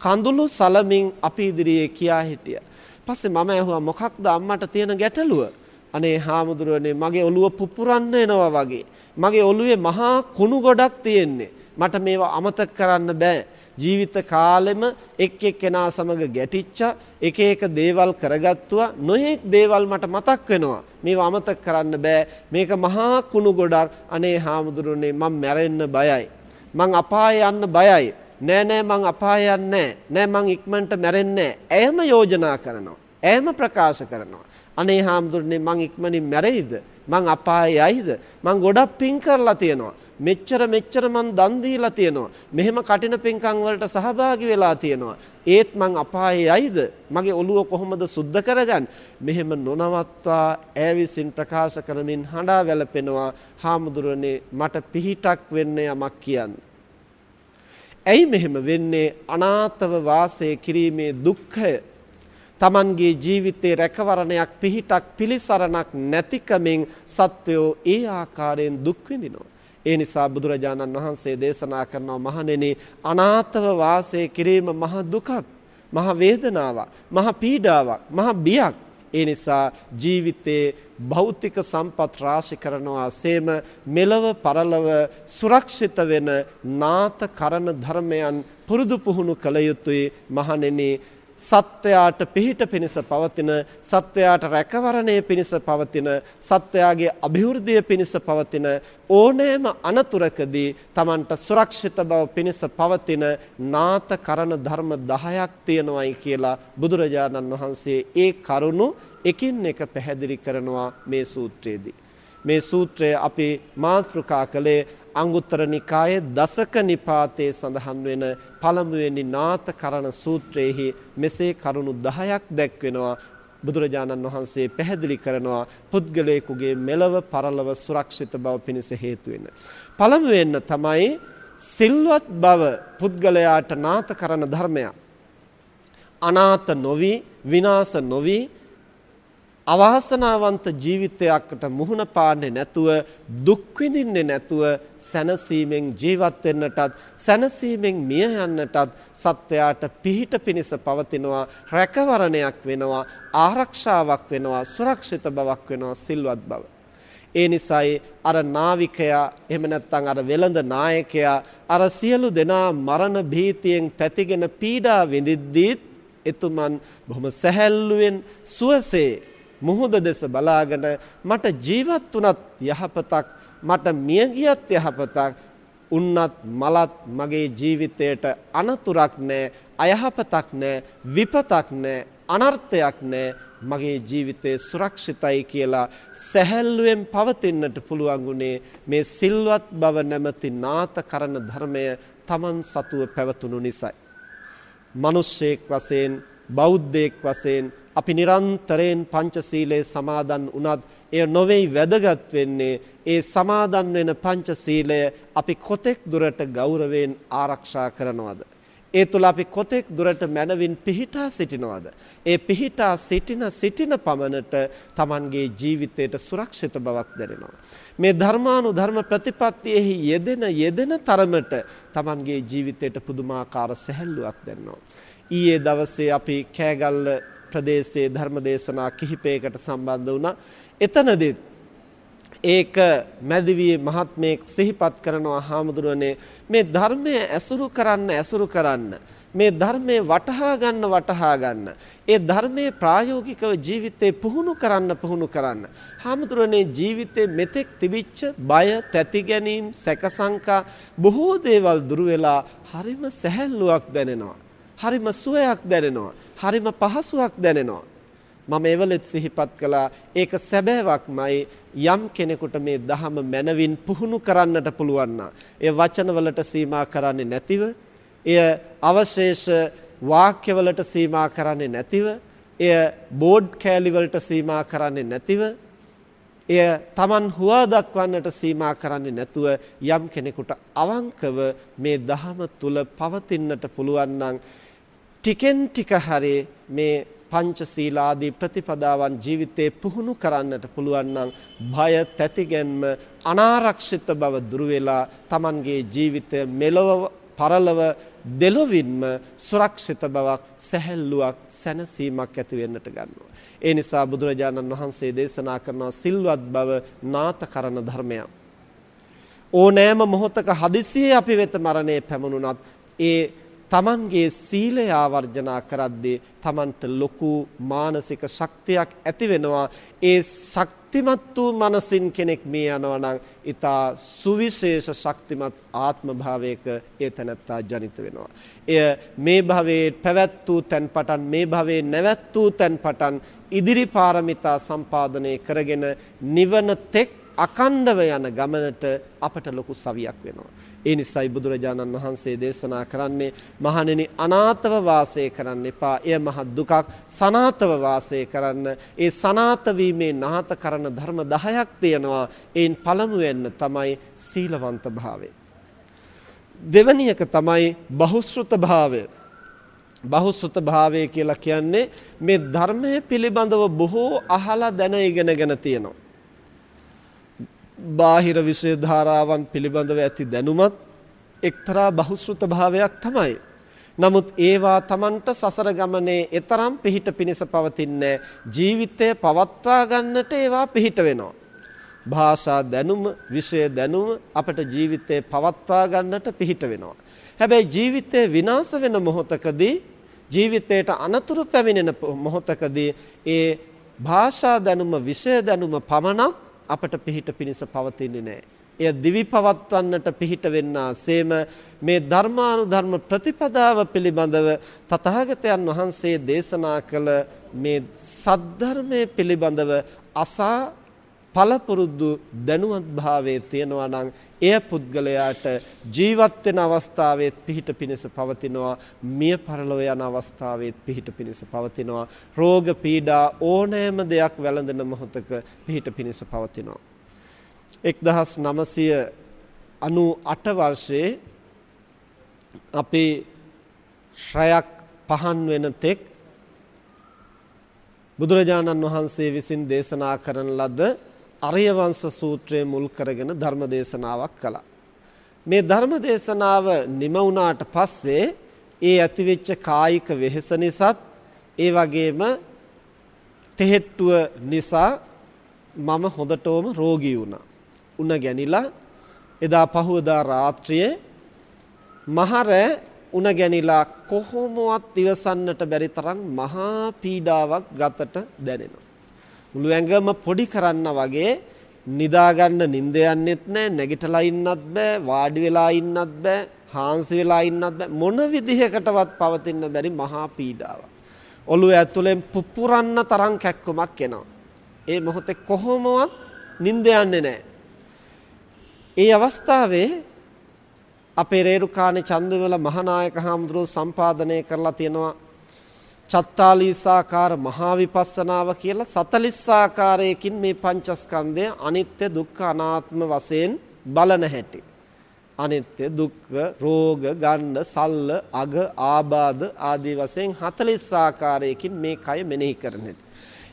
කඳුළු සලමින් අපි ඉදිරියේ කියා හිටියා. පස්සේ මම ඇහුවා මොකක්ද අම්මට තියෙන ගැටලුව? අනේ හාමුදුරුවනේ මගේ ඔළුව පුපුරන්න එනවා වගේ. මගේ ඔළුවේ මහා කුණු ගොඩක් තියෙන්නේ. මට මේවා අමතක කරන්න බෑ. ජීවිත කාලෙම එක් එක්කෙනා සමග ගැටිච්චා එක එක දේවල් කරගත්තුවා නොයෙක් දේවල් මට මතක් වෙනවා. මේවා අමතක කරන්න බෑ. මේක මහා කුණු ගොඩක්. අනේ හාමුදුරනේ මම මැරෙන්න බයයි. මං අපාය යන්න බයයි. නෑ නෑ මං අපාය යන්නේ නෑ. මං ඉක්මනට මැරෙන්නේ නෑ. එයම යෝජනා කරනවා. එයම ප්‍රකාශ කරනවා අනේ හාමුදුරනේ මං ඉක්මනින් මැරෙයිද මං අපායයිද මං ගොඩක් පින් කරලා තියෙනවා මෙච්චර මෙච්චර මං දන් දීලා තියෙනවා. මෙහෙම කටින පින්කම් වලට සහභාගී වෙලා තියෙනවා. ඒත් මං අපායේ යයිද? මගේ ඔළුව කොහොමද සුද්ධ කරගන්නේ? මෙහෙම නොනවත්වා ඈ විසින් ප්‍රකාශ කරමින් හඬා වැළපෙනවා. හාමුදුරනේ මට පිහිටක් වෙන්න යමක් කියන්න. ඇයි මෙහෙම වෙන්නේ? අනාතව වාසය කිරීමේ දුක්ඛය තමන්ගේ ජීවිතේ රැකවරණයක් පිහිටක් පිලිසරණක් නැතිකමින් සත්වයෝ ඒ ආකාරයෙන් දුක් විඳිනවා. ඒ නිසා බුදුරජාණන් වහන්සේ දේශනා කරනවා මහණෙනි අනාතව වාසය කිරීම මහ දුකක් මහ වේදනාවක් මහ පීඩාවක් මහ බියක් ඒ නිසා ජීවිතේ භෞතික සම්පත් රාශි කරනවා සේම මෙලව පරලව සුරක්ෂිත වෙන නාත කරන ධර්මයන් පුරුදු පුහුණු කළ යුතුයි මහණෙනි සත්වයාට පිහිට පිණිස පවතින සත්වයාට රැකවරණය පිණිස පවතින සත්වයාගේ અભිවෘද්ධිය පිණිස පවතින ඕනෑම අනතුරකදී Tamanට සුරක්ෂිත බව පිණිස පවතින නාත කරන ධර්ම 10ක් තියෙනවායි කියලා බුදුරජාණන් වහන්සේ ඒ කරුණු එකින් එක පැහැදිලි කරනවා මේ සූත්‍රයේදී. මේ සූත්‍රය අපි මාතෘකා කළේ අංගුත්තර නිකායේ දසක නිපාතේ සඳහන් වෙන පළමුවෙනි නාථකරණ සූත්‍රයේහි මෙසේ කරුණු 10ක් දැක්වෙනවා බුදුරජාණන් වහන්සේ පැහැදිලි කරනවා පුද්ගලයෙකුගේ මෙලව පරලව සුරක්ෂිත බව පිණිස හේතු වෙන. පළමුවෙන්න තමයි සිල්වත් බව පුද්ගලයාට නාථකරණ ධර්මයක්. අනාත නොවි විනාශ නොවි අවාසනාවන්ත ජීවිතයකට මුහුණ පාන්නේ නැතුව දුක් විඳින්නේ නැතුව සැනසීමෙන් ජීවත් වෙන්නටත් සැනසීමෙන් මිය යන්නටත් සත්වයාට පිහිට පිනිස පවතිනවා රැකවරණයක් වෙනවා ආරක්ෂාවක් වෙනවා සුරක්ෂිත බවක් වෙනවා සිල්වත් බව. ඒ නිසායි අර නාවිකයා එහෙම නැත්නම් අර වෙළඳ නායකයා අර සියලු දෙනා මරණ භීතියෙන් තැතිගෙන පීඩා විඳිද්දීත් එතුමන් බොහොම සැහැල්ලුවෙන් සුවසේ මුහුද දෙස බලාගෙන මට ජීවත් වුණත් යහපතක් මට මිය ගියත් යහපතක් උන්නත් මලත් මගේ ජීවිතයට අනතුරක් නැහැ අයහපතක් නැහැ විපතක් නැහැ අනර්ථයක් නැහැ මගේ ජීවිතේ සුරක්ෂිතයි කියලා සැහැල්ලුවෙන් පවතින්නට පුළුවන් උනේ මේ සිල්වත් බව නැමැති නාත කරන ධර්මය Taman සතුව පැවතුණු නිසායි. මිනිස්සෙක් වශයෙන් බෞද්ධයෙක් වශයෙන් අපි නිරන්තරයෙන් පංචශීලයේ සමාදන් වුණත් එය නොවේයි වැදගත් වෙන්නේ ඒ සමාදන් වෙන පංචශීලය අපි කොතෙක් දුරට ගෞරවයෙන් ආරක්ෂා කරනවද? ඒ තුල අපි කොතෙක් දුරට මනවින් පිහිටා සිටිනවද? ඒ පිහිටා සිටින සිටින පමණට Tamanගේ ජීවිතයට සුරක්ෂිත බවක් දැනෙනවා. මේ ධර්මානුධර්ම ප්‍රතිපත්තියෙහි යෙදෙන යෙදෙන තරමට Tamanගේ ජීවිතයට පුදුමාකාර සැහැල්ලුවක් දැනෙනවා. ඊයේ දවසේ අපි කෑගල්ල ප්‍රදේශයේ ධර්මදේශනා කිහිපයකට සම්බන්ධ වුණා. එතනදී ඒක මැදිවියේ මහත්මයෙක් සිහිපත් කරනවා හාමුදුරනේ. මේ ධර්මය ඇසුරු කරන්න ඇසුරු කරන්න. මේ ධර්මයේ වටහා ගන්න වටහා ගන්න. ඒ ධර්මයේ ප්‍රායෝගිකව ජීවිතේ පුහුණු කරන්න පුහුණු කරන්න. හාමුදුරනේ ජීවිතේ මෙතෙක් තිබිච්ච බය තැති ගැනීම සැකසංකා බොහෝ දේවල් දුර වෙලා හරිම සැහැල්ලුවක් දැනෙනවා. හරිම සුවයක් දැනෙනවා. හරිම පහසුවක් දැනෙනවා. මම එවලෙත් සිහිපත් කළා ඒක සැබෑවක්මයි යම් කෙනෙකුට මේ ධහම මනවින් පුහුණු කරන්නට පුළුවන් නම් ඒ වචනවලට සීමා කරන්නේ නැතිව එය අවශේෂ වාක්‍යවලට සීමා කරන්නේ නැතිව එය බෝඩ් කෑලි වලට සීමා කරන්නේ නැතිව එය Taman හුවා දක්වන්නට සීමා කරන්නේ නැතුව යම් කෙනෙකුට අවංකව මේ ධහම තුල පවතින්නට පුළුවන් නම් ටිකෙන් ටික හරි මේ පංචශීලාදී ප්‍රතිපදාවන් ජීවිතේ පුහුණු කරන්නට පුළුවන් නම් භය තැතිගැන්ම අනාරක්ෂිත බව දුර වෙලා Tamanගේ ජීවිතය මෙලොව පරලව දෙලොවින්ම සුරක්ෂිත බවක් සැහැල්ලුවක් සැනසීමක් ඇති වෙන්නට ගන්නවා. ඒ නිසා බුදුරජාණන් වහන්සේ දේශනා කරන සිල්වත් බව නාතකරණ ධර්මයක්. ඕනෑම මොහොතක හදිසියේ අපි වෙත මරණය පැමුණුනත් ඒ තමන්ගේ සීලය ආවර්ජනා කරද්දී තමන්ට ලොකු මානසික ශක්තියක් ඇති වෙනවා. ඒ ශක්තිමත් වූ මනසින් කෙනෙක් මේ යනවා නම් ඊතා සුවිශේෂ ශක්තිමත් ආත්ම භාවයක ඒ තැනත්තා ජනිත වෙනවා. එය මේ භවයේ පැවැත් වූ තැන් පටන් මේ භවයේ නැවැත් වූ තැන් පටන් ඉදිරි පාරමිතා සම්පාදනය කරගෙන නිවන තෙක් අකණ්ඩව යන ගමනට අපට ලොකු සවියක් වෙනවා ඒ නිසායි බුදුරජාණන් වහන්සේ දේශනා කරන්නේ මහණෙනි අනාතව වාසය කරන්න එපා. එය මහ දුකක්. සනාතව වාසය කරන්න. ඒ සනාත වීමේ නාත කරන ධර්ම 10ක් තියෙනවා. ඒන් පළමුවෙන්න තමයි සීලවන්ත භාවය. දෙවැනි එක තමයි බහුශෘත භාවය. බහුසුත භාවය කියලා කියන්නේ මේ ධර්මයේ පිළිබඳව බොහෝ අහලා දැන ඉගෙනගෙන තියෙනවා. බාහිර විෂය ධාරාවන් පිළිබඳව ඇති දැනුමත් එක්තරා බහුශෘත භාවයක් තමයි. නමුත් ඒවා Tamanට සසර ගමනේ ඊතරම් පිහිට පිනිස පවතින්නේ ජීවිතය පවත්වා ගන්නට ඒවා පිහිට වෙනවා. භාෂා දැනුම, විෂය දැනුම අපට ජීවිතේ පවත්වා ගන්නට පිහිට වෙනවා. හැබැයි ජීවිතේ විනාශ වෙන මොහොතකදී ජීවිතයට අනතුරු පැමිණෙන මොහොතකදී ඒ භාෂා දැනුම, විෂය දැනුම පමණක් අපට පිහිට පිනිස පවතින්නේ නැහැ. එය දිවි පවත්වන්නට පිහිට වෙන්නාseම මේ ධර්මානුධර්ම ප්‍රතිපදාව පිළිබඳව තථාගතයන් වහන්සේ දේශනා කළ මේ සද්ධර්මයේ පිළිබඳව අසා පළපුරුදු දැනුවත් භාවයේ තියෙනවා නම් එය පුද්ගලයාට ජීවත් වෙන අවස්ථාවෙත් පිහිට පිණිස පවතිනවා මිය පරලොව යන අවස්ථාවෙත් පිහිට පිණිස පවතිනවා. රෝග පීඩා ඕනෑම දෙයක් වැළඳෙන මොහොතක පිහිට පිණිස පවතිනවා. 1998 වර්ෂයේ අපේ ශ්‍රයක් පහන් වෙන තෙක් බුදුරජාණන් වහන්සේ විසින් දේශනා කරන ලද අරියවංශ සූත්‍රය මුල් කරගෙන ධර්ම දේශනාවක් කළා. මේ ධර්ම දේශනාව නිම වුණාට පස්සේ ඒ ඇතිවෙච්ච කායික වෙහෙස නිසාත් ඒ වගේම තෙහෙට්ටුව නිසා මම හොඳටම රෝගී වුණා. උණ ගැනිලා එදා පහවදා රාත්‍රියේ මහර උණ ගැනිලා කොහොමවත් ඉවසන්නට බැරි තරම් මහා පීඩාවක් ගතට දැනෙනවා. මුළු ඇඟම පොඩි කරන්න වගේ නිදා ගන්න නිින්ද යන්නෙත් නැහැ නැගිටලා ඉන්නත් බෑ වාඩි වෙලා ඉන්නත් බෑ හාන්සි වෙලා ඉන්නත් බෑ. මොන විදිහකටවත් පවතින්න බැරි මහා පීඩාවක්. ඔළුව ඇතුලෙන් පුපුරන්න තරම් කැක්කමක් එනවා. ඒ මොහොතේ කොහොමවත් නිින්ද යන්නේ නැහැ ඒ අවස්ථාවේ අපේ රේරුකාණේ චන්දවිමල මහානායක හාමුදුරුවෝ සම්පාදනය කරලා තියෙනවා චත්තාලීසාකාර මහා විපස්සනාව කියලා 40 ආකාරයකින් මේ පංචස්කන්ධය අනිත්‍ය දුක්ඛ අනාත්ම වශයෙන් බලන හැටි. අනිත්‍ය දුක්ඛ රෝග ගණ්ඩ සල්ල අග ආබාධ ආදී වශයෙන් 40 ආකාරයකින් මේ කය මෙනෙහි කරන හැටි.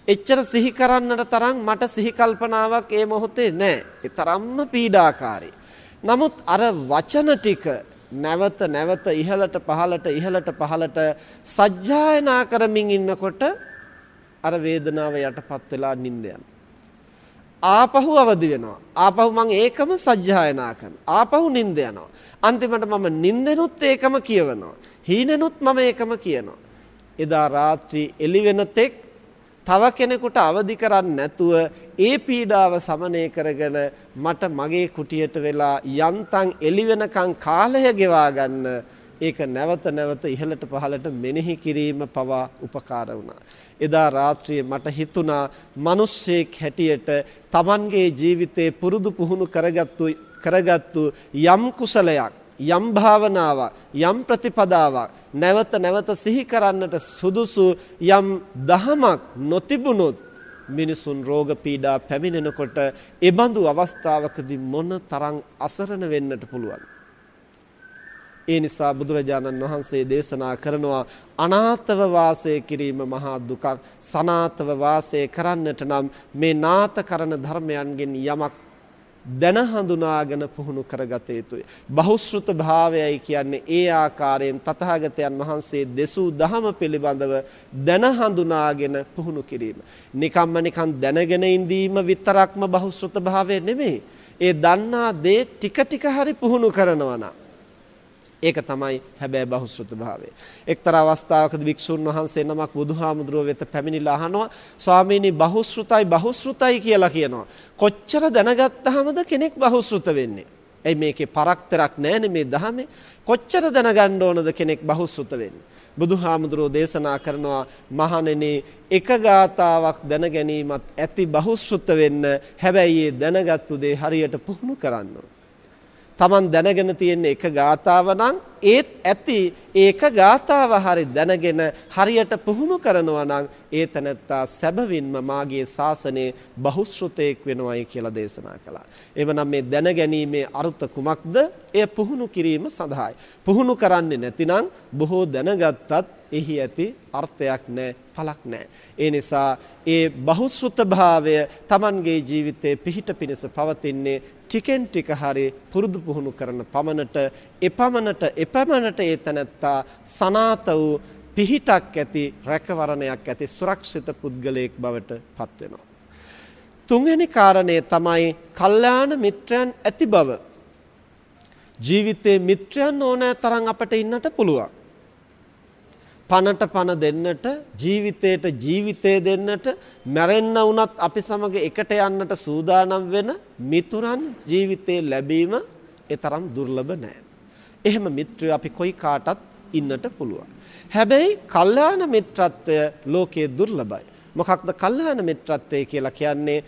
එච්චර සිහි කරන්නට තරම් මට සිහි කල්පනාවක් ඒ මොහොතේ නැහැ. ඒ තරම්ම පීඩාකාරී. නමුත් අර වචන ටික නැවත නැවත ඉහළට පහළට ඉහළට පහළට සජ්ජායනා කරමින් ඉන්නකොට අර වේදනාව යටපත් වෙලා නිින්ද ආපහු අවදි වෙනවා. ආපහු මම ඒකම සජ්ජායනා කරනවා. ආපහු නිින්ද යනවා. අන්තිමට මම නිින්දෙනුත් ඒකම කියවනවා. හීනෙනුත් මම ඒකම කියනවා. එදා රාත්‍රී එළි වෙන තෙක් තව කෙනෙකුට අවදි කරන්නේ නැතුව ඒ පීඩාව සමනය කරගෙන මට මගේ කුටියට වෙලා යන්තම් එළි වෙනකන් කාලය ගෙවා ගන්න ඒක නැවත නැවත ඉහළට පහළට මෙනෙහි කිරීම පවා උපකාර වුණා. එදා රාත්‍රියේ මට හිතුණා මිනිස්සෙක් හැටියට Tamanගේ ජීවිතේ පුරුදු පුහුණු කරගත්තු කරගත්තු යම් කුසලයක් යම් භාවනාවක් යම් ප්‍රතිපදාවක් නැවත නැවත සිහි කරන්නට සුදුසු යම් දහමක් නොතිබුණොත් මිනිසුන් රෝග පීඩා පැමිණෙනකොට ඒ බඳු අවස්ථාවකදී මොන තරම් අසරණ වෙන්නට පුළුවන් ඒ නිසා බුදුරජාණන් වහන්සේ දේශනා කරනවා අනාතව වාසය කිරීම මහා දුකක්. සනාතව වාසය කරන්නට නම් මේ නාත කරන ධර්මයන්ගෙන් යමක් දැන හඳුනාගෙන පුහුණු කරගත යුතුයි. බහුශෘත භාවයයි කියන්නේ ඒ ආකාරයෙන් තථාගතයන් වහන්සේ දෙසූ දහම පිළිබඳව දැන හඳුනාගෙන පුහුණු කිරීම. නිකම්ම නිකන් දැනගෙන ඉඳීම විතරක්ම බහුශෘත භාවය නෙමෙයි. ඒ දන්නා දේ ටික ටික හරි පුහුණු කරනවා නම් ඒක තමයි හැබැයි බහුශෘත භාවය. එක්තරා අවස්ථාවකදී වික්ෂුන් වහන්සේ නමක් බුදුහාමුදුරුව වෙත පැමිණිලා අහනවා ස්වාමීනි බහුශෘතයි බහුශෘතයි කියලා කියනවා. කොච්චර දැනගත්තාමද කෙනෙක් බහුශෘත වෙන්නේ? එයි මේකේ පරක්තරක් නැහැනේ මේ දහමේ. කොච්චර දැනගන්න ඕනද කෙනෙක් බහුශෘත වෙන්නේ? බුදුහාමුදුරුවෝ දේශනා කරනවා මහණෙනි එක ගාතාවක් දැන ගැනීමත් ඇති බහුශෘත වෙන්න හැබැයි ඒ දැනගත්තු දේ හරියට පුහුණු කරන්න ඕන. Taman දැනගෙන තියෙන එක ගාතාව නම් ඒත් ඇති ඒක ගාතාව හරි දැනගෙන හරියට පුහුණු කරනවා නම් ඒ තනත්තා සැබවින්ම මාගේ ශාසනයේ බහුශ්‍රතේක් වෙනවයි කියලා දේශනා කළා. එවනම් මේ දැනගැනීමේ අර්ථ කුමක්ද? එය පුහුණු කිරීම සඳහායි. පුහුණු කරන්නේ නැතිනම් බොහෝ දැනගත්තත් එහි ඇති අර්ථයක් නැහැ පළක් නැහැ. ඒ නිසා ඒ බහුශ්‍රත භාවය Tamanගේ ජීවිතයේ පිහිට පිණිස පවතින්නේ ටිකෙන් ටික හරි පුරුදු පුහුණු කරන පමණට එපමණට එපමණට ඒ තනත්තා සනාත වූ පිහිටක් ඇති රැකවරණයක් ඇති සුරක්ෂිත පුද්ගලයෙක් බවට පත් වෙනවා. තුන්වෙනි කාරණය තමයි කල්යාණ මිත්‍රයන් ඇති බව. ජීවිතේ මිත්‍රයන් ඕනෑ තරම් අපට ඉන්නට පුළුවන්. පනට පන දෙන්නට ජීවිතයට ජීවිතය දෙන්නට මැරෙන්න වුණත් අපි සමග එකට යන්නට සූදානම් වෙන මිතුරන් ජීවිතේ ලැබීම ඒ තරම් දුර්ලභ නෑ. එහෙම මිත්‍රයෝ අපි කොයි කාටත් ඉන්නට පුළුවන්. හැබැයි කල්යාණ මිත්‍රත්වය ලෝකයේ දුර්ලභයි. මොකක්ද කල්යාණ මිත්‍රත්වය කියලා කියන්නේ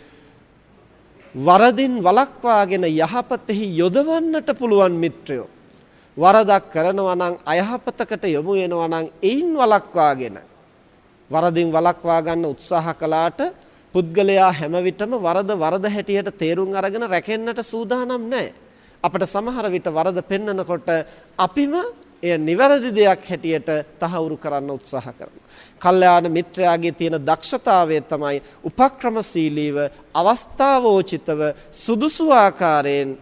වරදින් වළක්වාගෙන යහපතෙහි යොදවන්නට පුළුවන් මිත්‍රයෝ. වරදක් කරනවා නම් අයහපතකට යොමු වෙනවා නම් එයින් වළක්වාගෙන වරදින් වළක්වා ගන්න උත්සාහ කළාට පුද්ගලයා හැම විටම වරද වරද හැටියට තේරුම් අරගෙන රැකෙන්නට සූදානම් නැහැ. අපිට සමහර විට වරද පෙන්නකොට අපිම එය නිවැරදි දෙයක් හැටියට තහවුරු කරන්න උත්සාහ කරනවා. කල්යාණ මිත්‍රයාගේ තියෙන දක්ෂතාවය තමයි උපක්‍රමශීලීව අවස්ථාවෝචිතව සුදුසු ආකාරයෙන්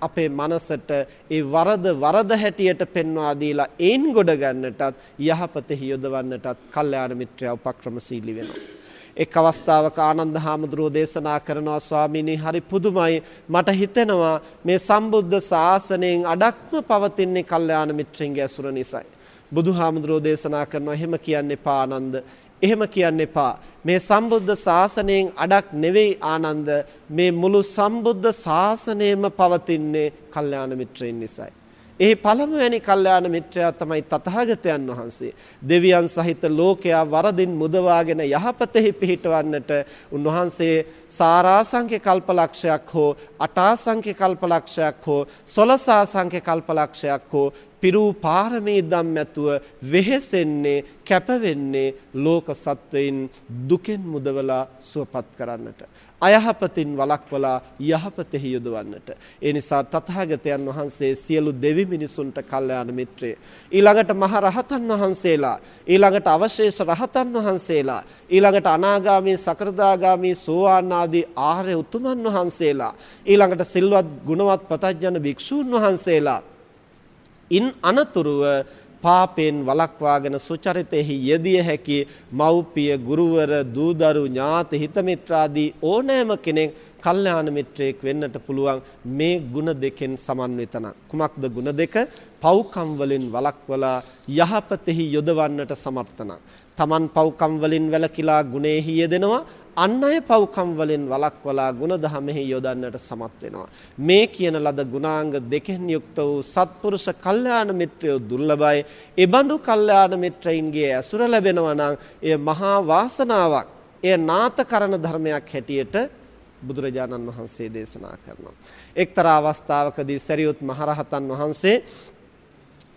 අපේ මනසට ඒ වරද වරද හැටියට පෙන්වා දීලා ඒන් ගොඩ ගන්නටත් යහපතෙහි යොදවන්නටත් කල්යාණ මිත්‍රයා උපක්‍රමශීලී වෙනවා. එක් අවස්ථාවක ආනන්ද හාමුදුරුවෝ දේශනා කරනවා ස්වාමීනි හරි පුදුමයි මට හිතෙනවා මේ සම්බුද්ධ ශාසනයෙන් අඩක්ම පවතින්නේ කල්යාණ මිත්‍රයන්ගේ ඇසුර නිසායි. බුදුහාමුදුරුවෝ දේශනා කරනවා එහෙම කියන්න එපා ආනන්ද එහෙම කියන්න එපා. මේ සම්බුද්ධ ශාසනයෙන් අඩක් නෙවෙයි ආනන්ද මේ මුළු සම්බුද්ධ ශාසනයම පවතින්නේ කල්යාණ මිත්‍රයින් නිසායි. ඒ පළමුවැනි කල්යාණ මිත්‍රයා තමයි තථාගතයන් වහන්සේ. දෙවියන් සහිත ලෝකයා වරදින් මුදවාගෙන යහපතෙහි පිහිටවන්නට උන්වහන්සේ සාරාසංඛ්‍ය කල්පලක්ෂයක් හෝ අටාසංඛ්‍ය කල්පලක්ෂයක් හෝ සොළසාසංඛ්‍ය කල්පලක්ෂයක් හෝ පිරූ පාරමී ධම් ඇතුව වෙහෙසෙන්නේ කැපවෙන්නේ ලෝක සත්වයින් දුකෙන් මුදවලා සුවපත් කරන්නට. අයහපතින් වළක්වලා යහපතෙහි යොදවන්නට. ඒ නිසා තථාගතයන් වහන්සේ සියලු දෙවි මිනිසුන්ට කල්යාණ මිත්‍රය ඊළඟට මහ රහතන් වහන්සේලා ඊළඟට අවශේෂ රහතන් වහන්සේලා ඊළඟට අනාගාමී සකෘදාගාමී සෝවාන් ආදී ආර්ය උතුමන් වහන්සේලා ඊළඟට සිල්වත් ගුණවත් පතඥ භික්ෂූන් වහන්සේලා ඉන් අනතුරුව පාපෙන් වළක්වාගෙන සුචරිතෙහි යෙදිය හැකි මව්පිය ගුරුවර දූදරු ඥාති හිතමිත්‍රාදී ඕනෑම කෙනෙක් කල්යාණ මිත්‍රයෙක් වෙන්නට පුළුවන් මේ ಗುಣ දෙකෙන් සමන්විතන කුමක්ද ಗುಣ දෙක පව්කම් වලින් වළක්වලා යහපතෙහි යොදවන්නට සමර්ථන තමන් පව්කම් වලින් වැළකීලා ගුණෙහි යෙදෙනවා අන් අය පව්කම් වලින් වළක්වලා ಗುಣධමෙහි යොදන්නට සමත් වෙනවා. මේ කියන ලද ගුණාංග දෙකෙන් යුක්ත වූ සත්පුරුෂ කල්යාණ මිත්‍රයෝ දුර්ලභයි. ඒ බඳු කල්යාණ මිත්‍රයින්ගේ ඇසුර ලැබෙනවා නම් එය මහා වාසනාවක්. එය නාතකරණ ධර්මයක් හැටියට බුදුරජාණන් වහන්සේ දේශනා කරනවා. එක්තරා අවස්ථාවකදී සරියුත් මහරහතන් වහන්සේ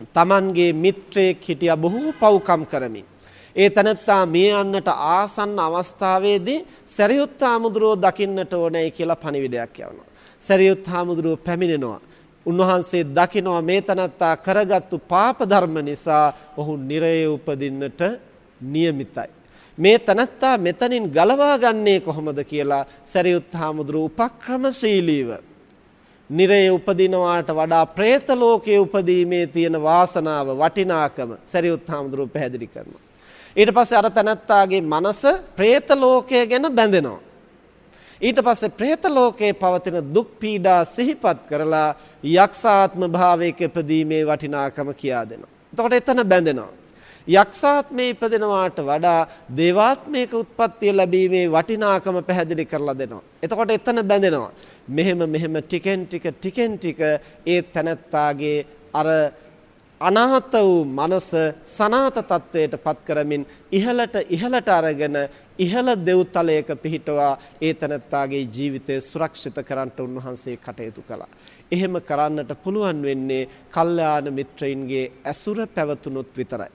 තමන්ගේ මිත්‍රයෙක් හිටියා බොහෝ පව්කම් කරමින් ඒ තනත්තා මේ යන්නට ආසන්න අවස්ථාවේදී සරියුත් හාමුදුරුව දකින්නට ඕනේ කියලා පණිවිඩයක් යවනවා. සරියුත් හාමුදුරුව පැමිණෙනවා. උන්වහන්සේ දකිනවා මේ තනත්තා කරගත්තු පාප ධර්ම නිසා ඔහු නිරයේ උපදින්නට නියමිතයි. මේ තනත්තා මෙතනින් ගලවා ගන්නේ කොහොමද කියලා සරියුත් හාමුදුරුව උපක්‍රමශීලීව නිරයේ උපදිනවාට වඩා പ്രേත ලෝකයේ උපදීමේ තියෙන වාසනාව වටිනාකම සරියුත් හාමුදුරුව පැහැදිලි කරනවා. ඊට පස්සේ අර තනත්තාගේ මනස പ്രേත ලෝකය ගැන බැඳෙනවා. ඊට පස්සේ പ്രേත ලෝකයේ පවතින දුක් පීඩා සිහිපත් කරලා යක්ෂාත්ම භාවයක ඉපදීමේ වටිනාකම කියා දෙනවා. එතකොට එතන බැඳෙනවා. යක්ෂාත්මේ ඉපදෙනවාට වඩා දේවාත්මයක උත්පත්තිය ලැබීමේ වටිනාකම පැහැදිලි කරලා දෙනවා. එතකොට එතන බැඳෙනවා. මෙහෙම මෙහෙම ටිකෙන් ටික ටිකෙන් ටික ඒ තනත්තාගේ අර අනාහත වූ මනස සනාත තත්වයට පත් කරමින් ඉහළට ඉහළට අරගෙන ඉහළ දෙව්තලයක පිහිටවා ඒ තනත්තාගේ ජීවිතය සුරක්ෂිත කරන්නට උන්වහන්සේ කටයුතු කළා. එහෙම කරන්නට පුළුවන් වෙන්නේ කල්යාණ මිත්‍රයින්ගේ ඇසුර පැවතුනොත් විතරයි.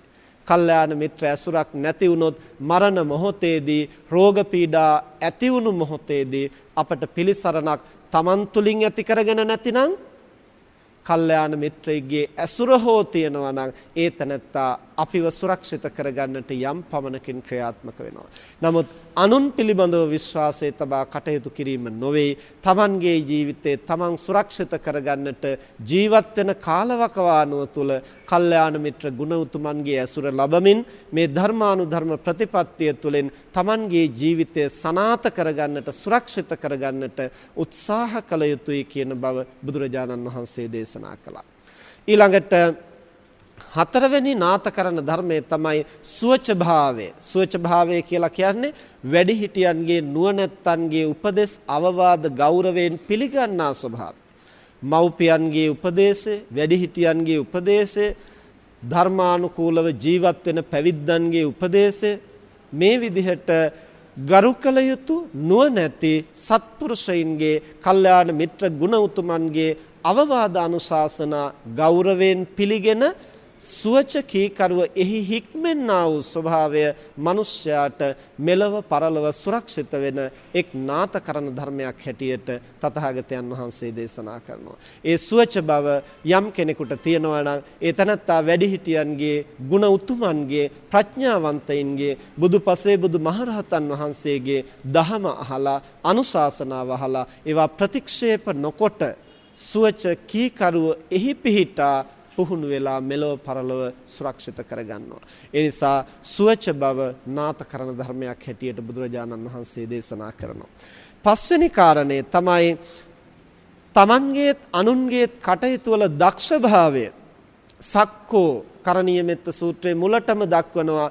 කල්යාණ මිත්‍ර ඇසුරක් නැති වුනොත් මරණ මොහොතේදී රෝග පීඩා ඇති වුණු මොහොතේදී අපට පිළිසරණක් Taman තුලින් ඇති කරගෙන නැතිනම් කල්යාණ මිත්‍රයෙක්ගේ ඇසුර හෝ තියනවා නම් ඒ තනත්තා අපිව සුරක්ෂිත කරගන්නට යම් පමණකින් ක්‍රියාත්මක වෙනවා. නමුත් අනුන් පිළිබඳව විශ්වාසය තබා කටයුතු කිරීම නොවේ. Tamanගේ ජීවිතේ Taman සුරක්ෂිත කරගන්නට ජීවත් වෙන කාලවකවානුව තුල කල්යාණ මිත්‍ර ගුණ උතුමන්ගේ ඇසුර ලබමින් මේ ධර්මානුධර්ම ප්‍රතිපත්තිය තුළින් Tamanගේ ජීවිතය සනාත කරගන්නට සුරක්ෂිත කරගන්නට උත්සාහ කළ යුතුයි කියන බව බුදුරජාණන් වහන්සේ දේශනා කළා. ඊළඟට හතරවෙනි නාතකරණ ධර්මයේ තමයි සුවච භාවය. සුවච භාවය කියලා කියන්නේ වැඩිහිටියන්ගේ නුවණැත්තන්ගේ උපදෙස් අවවාද ගෞරවයෙන් පිළිගන්නා ස්වභාවය. මව්පියන්ගේ උපදේශය, වැඩිහිටියන්ගේ උපදේශය, ධර්මානුකූලව ජීවත් වෙන පැවිද්දන්ගේ උපදේශය මේ විදිහට ගරු කළ යුතු නුවණැති සත්පුරුෂයින්ගේ කල්යාණ මිත්‍ර ගුණ උතුමන්ගේ අවවාද අනුශාසනා ගෞරවයෙන් පිළිගෙන සුවච කීකරුව එහි හික්මෙන්නා වූ ස්වභාවය මිනිස්යාට මෙලව පරලව සුරක්ෂිත වෙන එක් නාතකරණ ධර්මයක් හැටියට තථාගතයන් වහන්සේ දේශනා කරනවා. ඒ සුවච බව යම් කෙනෙකුට තියෙනවා නම් ඒ තනත්තා වැඩිහිටියන්ගේ ගුණ උතුමන්ගේ ප්‍රඥාවන්තයින්ගේ බුදුපසේ බුදු මහරහතන් වහන්සේගේ දහම අහලා අනුශාසනාව අහලා ඒවා ප්‍රතික්ෂේප නොකොට සුවච කීකරුව එහි පිහිටා පුහුණු වෙලා මෙලොව පරලොව සුරක්ෂිත කරගන්නවා. ඒ නිසා සුවච බව නාතකරණ ධර්මයක් හැටියට බුදුරජාණන් වහන්සේ දේශනා කරනවා. පස්වෙනි කාරණේ තමයි තමන්ගේත් අනුන්ගේත් කටයුතු වල දක්ෂභාවය. සක්කෝ කරණීය මෙත්ත සූත්‍රයේ මුලටම දක්වනවා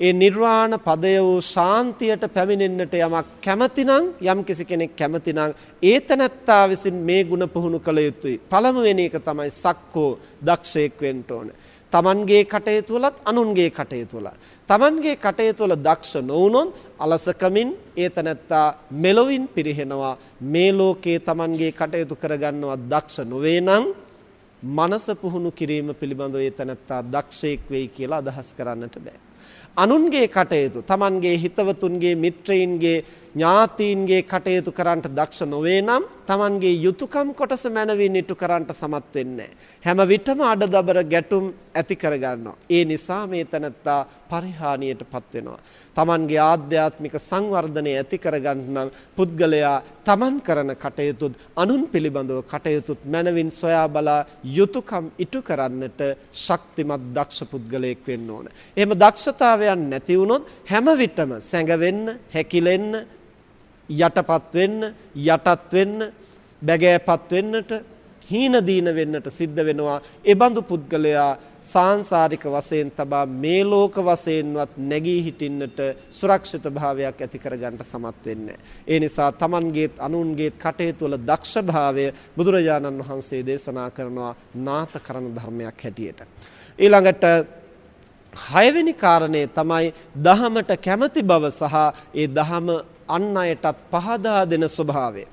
ඒ නිර්වාණ පදය වූ ශාන්තියට පැමිණෙන්නට යමක් කැමතිනම් යම් කිසි කෙනෙක් කැමතිනම් ඒතනත්තා විසින් මේ ಗುಣ පුහුණු කළ යුතුයි. පළමුවෙනි එක තමයි සක්කෝ දක්ෂයෙක් වෙන්න ඕන. තමන්ගේ කටයුතු වලත් අනුන්ගේ කටයුතු වල. තමන්ගේ කටයුතු වල දක්ෂ නොවුනොත් අලසකමින් ඒතනත්තා මෙලොවින් පිරිහෙනවා. මේ ලෝකේ තමන්ගේ කටයුතු කරගන්නවා දක්ෂ නොවේ නම් මනස පුහුණු කිරීම පිළිබඳව ඒතනත්තා දක්ෂයෙක් වෙයි කියලා අදහස් කරන්නට බෑ. අනුන්ගේ කටයුතු Tamanගේ හිතවතුන්ගේ මිත්‍රයින්ගේ ඥාතීන්ගේ කටයුතු කරන්නට දක්ෂ නොවේ නම් Tamanගේ යුතුයකම් කොටස මනවින් ඉටු කරන්නට සමත් වෙන්නේ හැම විටම අඩදබර ගැටුම් ඇති කරගන්නවා. ඒ නිසා මේ තනත්තා පරිහානියටපත් වෙනවා. Tamanගේ ආධ්‍යාත්මික සංවර්ධනය ඇති කරගන්න නම් පුද්ගලයා Taman කරන කටයුතුත් අනුන් පිළිබඳව කටයුතුත් මනවින් සොයා බලා යුතුයකම් ඉටු කරන්නට ශක්තිමත් දක්ෂ පුද්ගලයෙක් වෙන්න ඕන. එහෙම දක්ෂතාවයන් නැති වුණොත් හැම විටම සැඟවෙන්න, හැකිලෙන්න, යටපත් වෙන්න, යටත් වෙන්න, බැගෑපත් වෙන්නට හීන දීන වෙන්නට සිද්ධ වෙනවා. ඒ බඳු පුද්ගලයා සාංශාරික වශයෙන් තබා මේ ලෝක වශයෙන්වත් නැගී හිටින්නට සුරක්ෂිත භාවයක් ඇති කරගන්න සමත් වෙන්නේ. ඒ නිසා Tamanගේත් අනුන්ගේත් කටයුතු වල දක්ෂභාවය බුදුරජාණන් වහන්සේ දේශනා කරනවා නාථකරණ ධර්මයක් හැටියට. ඊළඟට හයවෙනි කාරණේ තමයි දහමට කැමැති බව සහ ඒ දහම අන් අයටත් පහදා දෙන ස්වභාවය.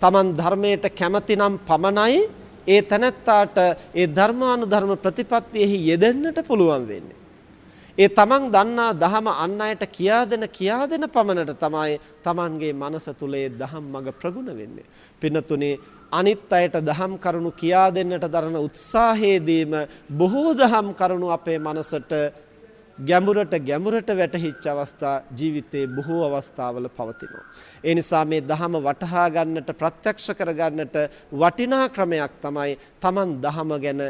Taman ධර්මයට කැමතිනම් පමණයි ඒ තනත්තාට ඒ ධර්මානුධර්ම ප්‍රතිපත්තියෙහි යෙදෙන්නට පුළුවන් වෙන්නේ. ඒ තමන් දන්නා දහම අන් අයට කියා දෙන කියා දෙන පමණට තමයි Tamanගේ මනස තුලේ දහම් මඟ ප්‍රගුණ වෙන්නේ. පින්නතුනේ අනිත් අයට දහම් කරුණු කියා දෙන්නට දරන උත්සාහයේදීම බොහෝ දහම් කරුණු අපේ මනසට ගැඹුරට ගැඹුරට වැටහිච්ච අවස්ථා ජීවිතයේ බොහෝ අවස්ථාවල පවතිනවා. ඒ නිසා මේ ධහම වටහා ගන්නට ප්‍රත්‍යක්ෂ කර ගන්නට වටිනා ක්‍රමයක් තමයි Taman ධහම ගැන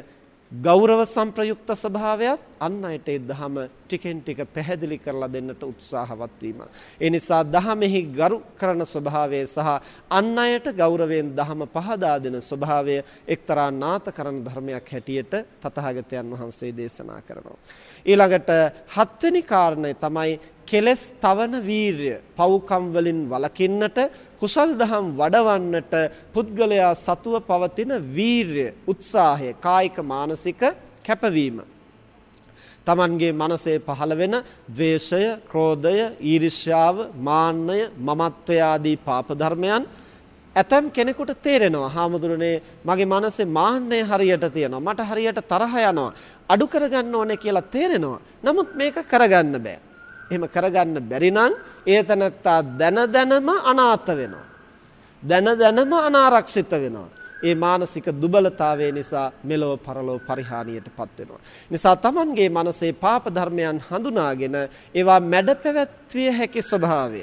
ගෞරව සංප්‍රයුක්ත ස්වභාවයත් අන් අයට ඒ දහම ටිකෙන් ටික පැහැදිලි කරලා දෙන්නට උත්සාහවත් වීම. ඒ නිසා දහමෙහි ගරු කරන ස්වභාවය සහ අන් අයට ගෞරවයෙන් දහම පහදා දෙන ස්වභාවය එක්තරා නාතකරන ධර්මයක් හැටියට තථාගතයන් වහන්සේ දේශනා කරනවා. ඊළඟට හත්වෙනි කාරණය තමයි කෙලස් තවන වීරය පව්කම් වලින් වළකින්නට කුසල් දහම් වඩවන්නට පුද්ගලයා සතුව පවතින වීරය උත්සාහය කායික මානසික කැපවීම. තමන්ගේ මනසේ පහළ වෙන ද්වේෂය, ක්‍රෝධය, ඊර්ෂ්‍යාව, මාන්නය, මමත්වය ආදී පාප ධර්මයන් ඇතම් කෙනෙකුට තේරෙනවා. හාමුදුරනේ මගේ මනසේ මාන්නය හරියට තියෙනවා. මට හරියට තරහ යනවා. අඩු කරගන්න ඕනේ කියලා තේරෙනවා. නමුත් මේක කරගන්න බෑ. එහෙම කරගන්න බැරි නම් ඒතනත්තා දැන දැනම අනාථ වෙනවා. දැන දැනම අනාරක්ෂිත වෙනවා. ඒ මානසික දුබලතාවය නිසා මෙලොව පරලොව පරිහානියටපත් වෙනවා. නිසා Tamanගේ මනසේ පාප ධර්මයන් හඳුනාගෙන ඒවා මැඩ පැවැත්විය හැකි ස්වභාවය,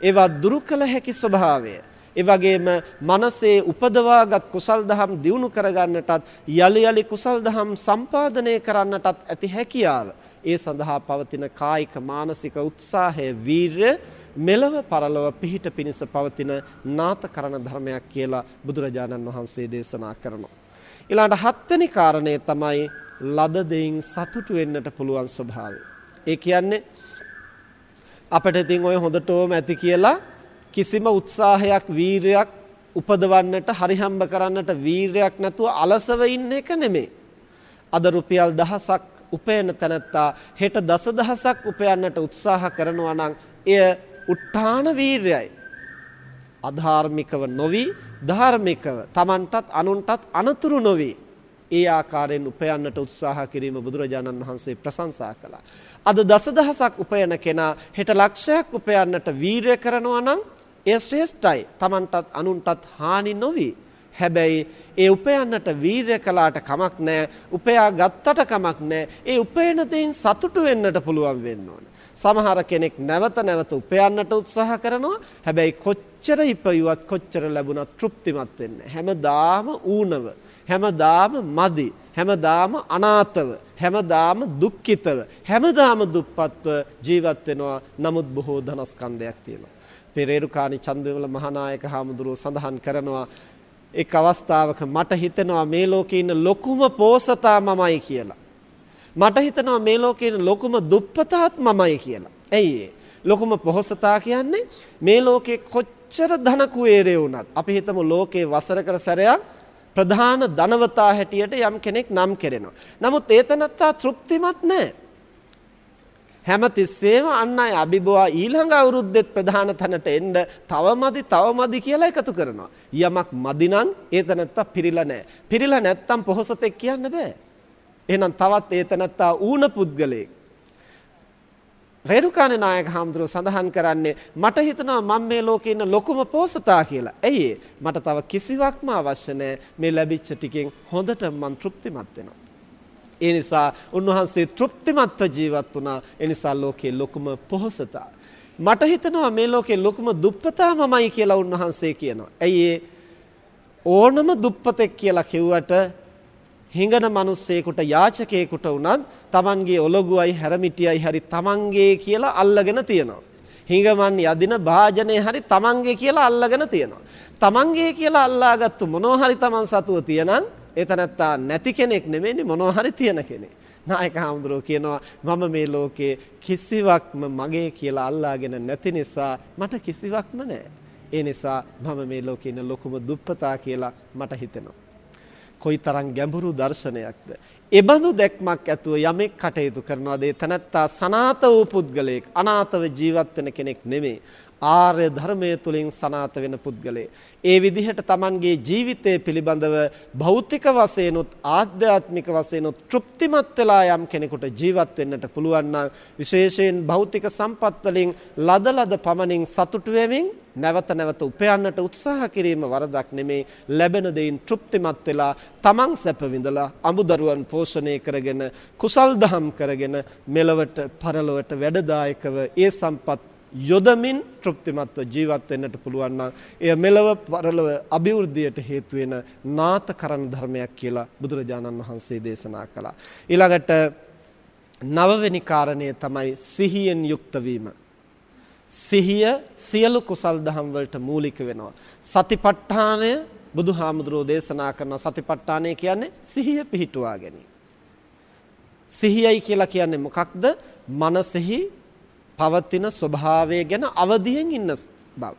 ඒවා දුරු කළ හැකි ස්වභාවය, ඒ වගේම මනසේ උපදවාගත් කුසල් දහම් දියුණු කරගන්නටත් යලි යලි කුසල් දහම් සම්පාදනය කරන්නටත් ඇති හැකියාව ඒ සඳහා පවතින කායික මානසික උත්සාහය වීරය මෙලව පරලොව පිහිට පිනිස පවතින නාතකරණ ධර්මයක් කියලා බුදුරජාණන් වහන්සේ දේශනා කරනවා. ඊළඟට හත්වෙනි කාරණය තමයි ලද දෙයින් සතුටු වෙන්නට පුළුවන් ස්වභාවය. ඒ කියන්නේ අපිට ඉතින් ඔය හොඳටම ඇති කියලා කිසිම උත්සාහයක් වීරයක් උපදවන්නට හරිහම්බ කරන්නට වීරයක් නැතුව අලසව ඉන්න එක නෙමෙයි. අද රුපියල් දහසක් උපයන තැනැත්තා හෙට දසදහසක් උපයන්නට උත්සාහ කරනවා නම් එය උත්හාන වීරයයි. අධාර්මිකව නොවි ධාර්මිකව Tamanටත් අනුන්ටත් අනතුරු නොවි ඒ ආකාරයෙන් උපයන්නට උත්සාහ කිරීම බුදුරජාණන් වහන්සේ ප්‍රශංසා කළා. අද දසදහසක් උපයන කෙනා හෙට ලක්ෂයක් උපයන්නට වීරය කරනවා නම් එය ශ්‍රේෂ්ඨයි. Tamanටත් අනුන්ටත් හානි නොවි. හැබැයි ඒ උපයන්නට වීරය කළාට කමක් නැහැ. උපයා ගත්තට කමක් නැහැ. ඒ උපයන දෙයින් සතුටු වෙන්නට පුළුවන් වෙන්න ඕන. සමහර කෙනෙක් නැවත නැවත උපයන්නට උත්සාහ කරනවා. හැබැයි කොච්චර ඉපයුවත් කොච්චර ලැබුණත් තෘප්තිමත් වෙන්නේ හැමදාම ඌනව. හැමදාම මදි. හැමදාම අනාතව. හැමදාම දුක්ඛිතව. හැමදාම දුප්පත්ව ජීවත් වෙනවා. නමුත් බොහෝ ධනස්කන්ධයක් තියෙනවා. පෙරේරුකාණි චන්දවිමල මහානායක හාමුදුරුව සඳහන් කරනවා එක් අවස්ථාවක මට හිතෙනවා මේ ලෝකේ ඉන්න ලොකුම පෝසතා මමයි කියලා. මට හිතෙනවා මේ ලෝකේ ඉන්න ලොකුම දුප්පතාත් මමයි කියලා. ඇයි ලොකුම පොහොසතා කියන්නේ මේ ලෝකේ කොච්චර ධන කුවේරේ වුණත් අපි හිතමු ලෝකේ වසරකට සැරයක් ප්‍රධාන ධනවතා හැටියට යම් කෙනෙක් නම් කෙරෙනවා. නමුත් ඒතනත්තා තෘප්තිමත් නැහැ. හැමතිස්සෙම අන්න අය අභිබවා ඊළඟ අවුරුද්දෙත් ප්‍රධාන තැනට එන්න තවමදි තවමදි කියලා එකතු කරනවා. යමක් මදි නම් ඒතනත්තා පිරිලා නැහැ. පිරිලා නැත්තම් පොහොසතෙක් කියන්න බෑ. එහෙනම් තවත් ඒතනත්තා ඌන පුද්ගලයෙක්. රේරුකානේ නායක හාමුදුරුව සඳහන් කරන්නේ මට හිතෙනවා මම මේ ලෝකේ ඉන්න ලොකුම පෝසතා කියලා. ඇයි මට තව කිසිවක්ම අවශ්‍ය නැහැ. මේ ලැබිච්ච ටිකෙන් හොඳට මම තෘප්තිමත් වෙනවා. ඒ නිසා උන්වහන්සේ තෘප්තිමත්ව ජීවත් වුණා. ඒ නිසා ලෝකේ ලොකුම පොහොසතා. මට හිතෙනවා මේ ලෝකේ ලොකුම දුප්පතා මමයි කියලා උන්වහන්සේ කියනවා. ඇයි ඕනම දුප්පතෙක් කියලා කිව්වට හිඟන මිනිස්සෙකුට යාචකයෙකුට උනත් Tamanගේ ඔලොගුවයි හැරමිටියයි හරි Tamanගේ කියලා අල්ලගෙන තියෙනවා. හිඟමන් යදින භාජනය හරි Tamanගේ කියලා අල්ලගෙන තියෙනවා. Tamanගේ කියලා අල්ලාගත්තු මොනවා හරි Taman සතුව තියනනම් එතනත්තා නැති කෙනෙක් නෙමෙයිනේ මොනවා හරි තියන කෙනෙක්. නායක හාමුදුරුවෝ කියනවා මම මේ ලෝකේ කිසිවක්ම මගේ කියලා අල්ලාගෙන නැති නිසා මට කිසිවක්ම නැහැ. ඒ නිසා මම මේ ලෝකේ ඉන්න ලොකුම දුප්පතා කියලා මට හිතෙනවා. කොයිතරම් ගැඹුරු දර්ශනයක්ද. එබඳු දැක්මක් ඇතුව යමෙක් කටයුතු කරනවාද ඒ තනත්තා සනාත වූ පුද්ගලයෙක් අනාතව ජීවත් වෙන කෙනෙක් නෙමෙයි. ආර්ය ධර්මයේ තුලින් සනාත වෙන පුද්ගලයෙක්. ඒ විදිහට Tamanගේ ජීවිතය පිළිබඳව භෞතික වශයෙන්ුත් ආධ්‍යාත්මික වශයෙන්ුත් තෘප්තිමත් වෙලා යම් කෙනෙකුට ජීවත් වෙන්නට පුළුවන් නම් විශේෂයෙන් භෞතික සම්පත් වලින් ලදලද පමණින් සතුටු වෙමින් නැවත නැවත උපයන්නට උත්සාහ කිරීම වරදක් නෙමේ ලැබෙන දෙයින් තෘප්තිමත් වෙලා තමන් සැප විඳලා අමුදරුවන් පෝෂණය කරගෙන කුසල් දහම් කරගෙන මෙලවට පරලොවට වැඩදායකව ඒ සම්පත් යොදමින් තෘප්තිමත්ව ජීවත් වෙන්නට පුළුවන් නම් එය මෙලව පරලොව අභිවෘද්ධියට හේතු වෙන නාතකරණ ධර්මයක් කියලා බුදුරජාණන් වහන්සේ දේශනා කළා. ඊළඟට නවවෙනි කාරණය තමයි සිහියෙන් යුක්ත වීම. සිහිය සියලු කුසල් දහම් වලට මූලික වෙනවා. සතිපට්ඨානය බුදුහාමුදුරෝ දේශනා කරන සතිපට්ඨානය කියන්නේ සිහිය පිහිටුවා ගැනීම. සිහියයි කියලා කියන්නේ මොකක්ද? මනසෙහි පවතින ස්වභාවය ගැන අවදියෙන් ඉන්න බව.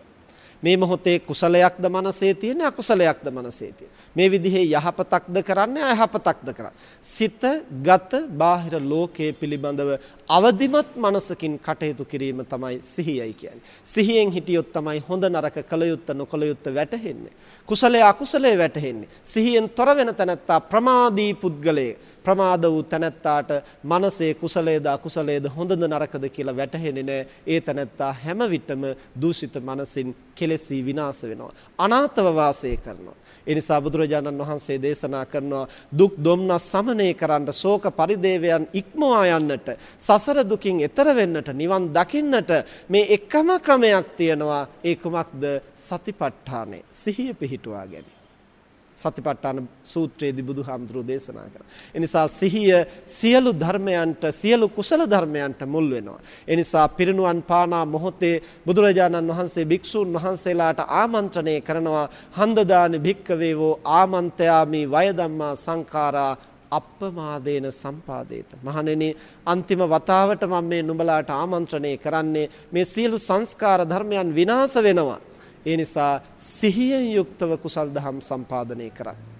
මේ මොහොතේ කුසලයක්ද මනසේ තියෙන්නේ අකුසලයක්ද මනසේ තියෙන්නේ. මේ විදිහේ යහපතක්ද කරන්නේ අයහපතක්ද කරන්නේ. සිත, ගත, බාහිර ලෝකයේ පිළිබඳව අවදිමත් මනසකින් කටයුතු කිරීම තමයි සිහියයි කියන්නේ. සිහියෙන් හිටියොත් තමයි හොඳ නරක කල යුත්ත නොකල යුත්ත වැටහෙන්නේ. කුසලයේ අකුසලයේ වැටහෙන්නේ. සිහියෙන් තොර වෙන තැනත්තා ප්‍රමාදී පුද්ගලයෙක්. ප්‍රමාද වූ තැනැත්තාට මනසේ කුසලයේද අකුසලයේද හොඳද නරකද කියලා වැටහෙන්නේ නැහැ. ඒ තැනැත්තා හැම විටම දූෂිත මනසින් කෙලෙසී විනාශ වෙනවා. අනාතව වාසය කරනවා. ඒ නිසා බුදුරජාණන් වහන්සේ දේශනා කරනවා දුක් දුම්නස් සමනය කරන්න ශෝක පරිදේවයන් ඉක්මවා යන්නට සසර දුකින් එතර වෙන්නට නිවන් දකින්නට මේ එකම ක්‍රමයක් තියෙනවා ඒ කුමක්ද සතිපට්ඨානය සිහිය පිහිටුවා ගැනීම සතිපට්ඨාන සූත්‍රයේදී බුදුහාමුදුරෝ දේශනා කරා. ඒ නිසා සිහිය සියලු ධර්මයන්ට සියලු කුසල ධර්මයන්ට මුල් වෙනවා. ඒ නිසා පිරිනුවන් පානා මොහොතේ බුදුරජාණන් වහන්සේ භික්ෂූන් වහන්සේලාට ආමන්ත්‍රණය කරනවා හන්දදානි භික්කවේවෝ ආමන්ත්‍යාමි වය ධම්මා සංඛාරා අප්පමාදේන සම්පාදේත මහණෙනි අන්තිම වතාවට මම මේ නුඹලාට ආමන්ත්‍රණය කරන්නේ මේ සියලු සංස්කාර ධර්මයන් විනාශ වෙනවා ඒ නිසා සිහියෙන් යුක්තව කුසල් දහම් සම්පාදනය කරන්න.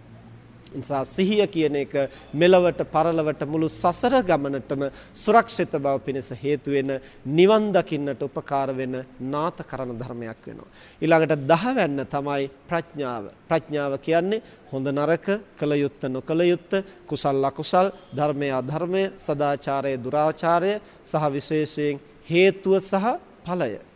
නිසා සිහිය කියන එක මෙලවට පරලවට මුළු සසර ගමනටම සුරක්ෂිත බව පිණිස හේතු වෙන නිවන් දකින්නට උපකාර වෙන නාතකරණ ධර්මයක් වෙනවා. ඊළඟට දහවැන්න තමයි ප්‍රඥාව. ප්‍රඥාව කියන්නේ හොඳ නරක, කල යුත්ත නොකල යුත්ත, කුසල් අකුසල්, ධර්මය අධර්මය, සදාචාරය දුරාචාරය සහ විශේෂයෙන් හේතුව සහ ඵලය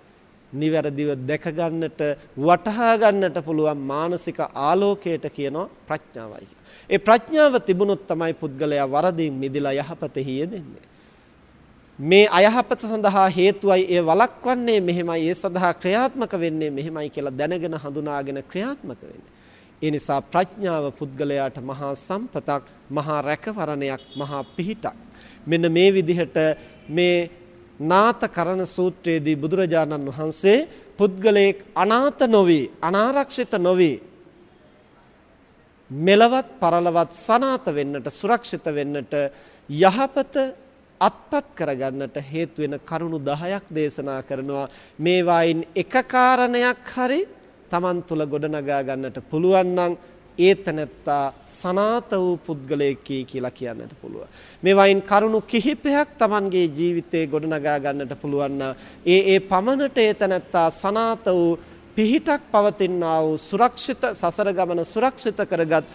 නිවැරදිව දැක ගන්නට වටහා ගන්නට පුළුවන් මානසික ආලෝකයට කියනවා ප්‍රඥාවයි ඒ ප්‍රඥාව තිබුණොත් තමයි පුද්ගලයා වරදින් මිදලා යහපතෙහි යෙදෙන්නේ. මේ අයහපත සඳහා හේතුවයි ඒ වළක්වන්නේ මෙහෙමයි ඒ සඳහා ක්‍රියාත්මක වෙන්නේ මෙහෙමයි කියලා දැනගෙන හඳුනාගෙන ක්‍රියාත්මක වෙන්නේ. ඒ නිසා ප්‍රඥාව පුද්ගලයාට මහා සම්පතක්, මහා රැකවරණයක්, මහා පිහිටක්. මෙන්න මේ විදිහට මේ නාත කරන සූත්‍රයේදී බුදුරජාණන් වහන්සේ පුද්ගලයෙක් අනාත නොවේ අනාරක්ෂිත නොවේ මෙලවත් පරලවත් සනාත වෙන්නට සුරක්ෂිත වෙන්නට යහපත අත්පත් කරගන්නට හේතු වෙන කරුණු 10ක් දේශනා කරනවා. මේවායින් එක කාරණයක් හරි Taman තුල ගොඩනගා ගන්නට පුළුවන් නම් ඒ තනත්තා සනාත වූ පුද්ගලයෙක් කියලා කියන්නට පුළුවන්. මේ වයින් කරුණු කිහිපයක් Tamanගේ ජීවිතේ ගොඩනගා ගන්නට පුළුවන් ඒ ඒ පමණට ඒ තනත්තා සනාත වූ පිහිටක් පවතිනා වූ සුරක්ෂිත සසර ගමන සුරක්ෂිත කරගත්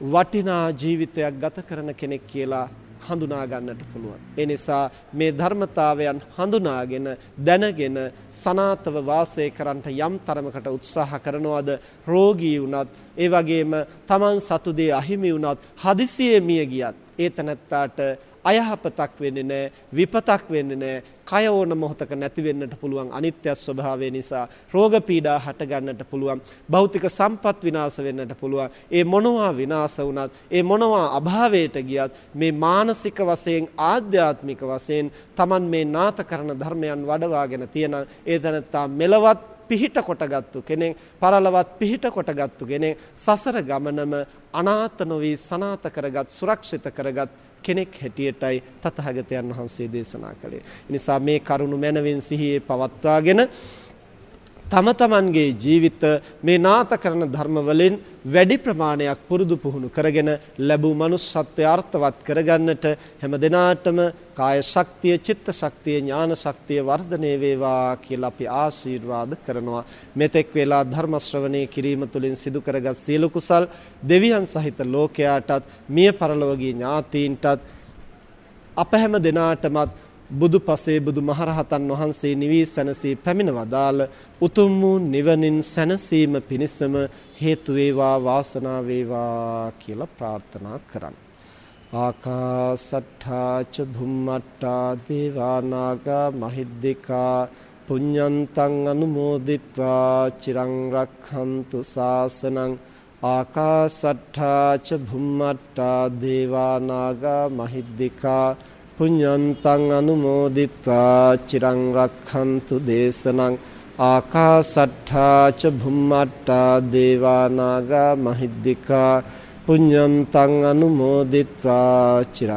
වටිනා ජීවිතයක් ගත කරන කෙනෙක් කියලා හඳුනා ගන්නට පුළුවන්. ඒ නිසා මේ ධර්මතාවයන් හඳුනාගෙන දැනගෙන සනාතව වාසය කරන්නට යම් තරමකට උත්සාහ කරනවද රෝගී වුණත් ඒ වගේම Taman සතු දේ අහිමි වුණත් හදිසියෙ මිය ගියත් ඒ තනත්තාට අයහපතක් වෙන්නේ නැහැ විපතක් වෙන්නේ නැහැ කය ඕන මොහතක නැති වෙන්නට පුළුවන් අනිත්‍ය ස්වභාවය නිසා රෝග පීඩා හට ගන්නට පුළුවන් භෞතික සම්පත් විනාශ වෙන්නට පුළුවන්. ඒ මොනවා විනාශ වුණත් ඒ මොනවා අභාවයට ගියත් මේ මානසික වශයෙන් ආධ්‍යාත්මික වශයෙන් Taman මේ නාත කරන ධර්මයන් වඩවාගෙන තියෙන ඒ තනත්තා මෙලවත් පිහිට කොටගත්තු කෙනෙක් පරලවත් පිහිට කොටගත්තු කෙනෙක් සසර ගමනම අනාත නොවි සනාත කරගත් සුරක්ෂිත කරගත් කෙනෙක් හැටියටයි තථාගතයන් වහන්සේ දේශනා කළේ. නිසා මේ කරුණ මනවින් සිහියේ පවත්වාගෙන තම තමන්ගේ ජීවිත මේ නාත කරන ධර්ම වලින් වැඩි ප්‍රමාණයක් පුරුදු පුහුණු කරගෙන ලැබූ manussත්වය අර්ථවත් කරගන්නට හැම දිනාටම කාය ශක්තිය, චිත්ත ශක්තිය, ඥාන ශක්තිය වර්ධනය වේවා කියලා අපි ආශිර්වාද කරනවා. මෙතෙක් වේලා ධර්ම ශ්‍රවණය කිරීම තුළින් සිදු කරගත් සියලු කුසල් දෙවියන් සහිත ලෝකයාටත් මිය පරලොවගේ ඥාතීන්ටත් අප හැම දිනාටමත් බුදු පසේ බුදු මහරහතන් වහන්සේ නිවී සැනසී පැමිණවදාළ උතුම් වූ නිවනින් සැනසීම පිණිසම හේතු වේවා වාසනාව වේවා කියලා ප්‍රාර්ථනා කරන්න. ආකාසට්ඨා ච භුම්මට්ඨා දේවා නාග මහිද්దికා පුඤ්ඤන්තං අනුමෝදිත්වා චිරං රක්ඛන්තු සාසනං ආකාසට්ඨා ච භුම්මට්ඨා දේවා නාග මහිද්దికා පුඤ්ඤන්තං අනුමෝදිත්වා චිරං රක්ඛන්තු දේශනං ආකාසට්ඨා ච භුම්මට්ඨා දේවා නාග මහිද්దికා පුඤ්ඤන්තං අනුමෝදිත්වා චිරං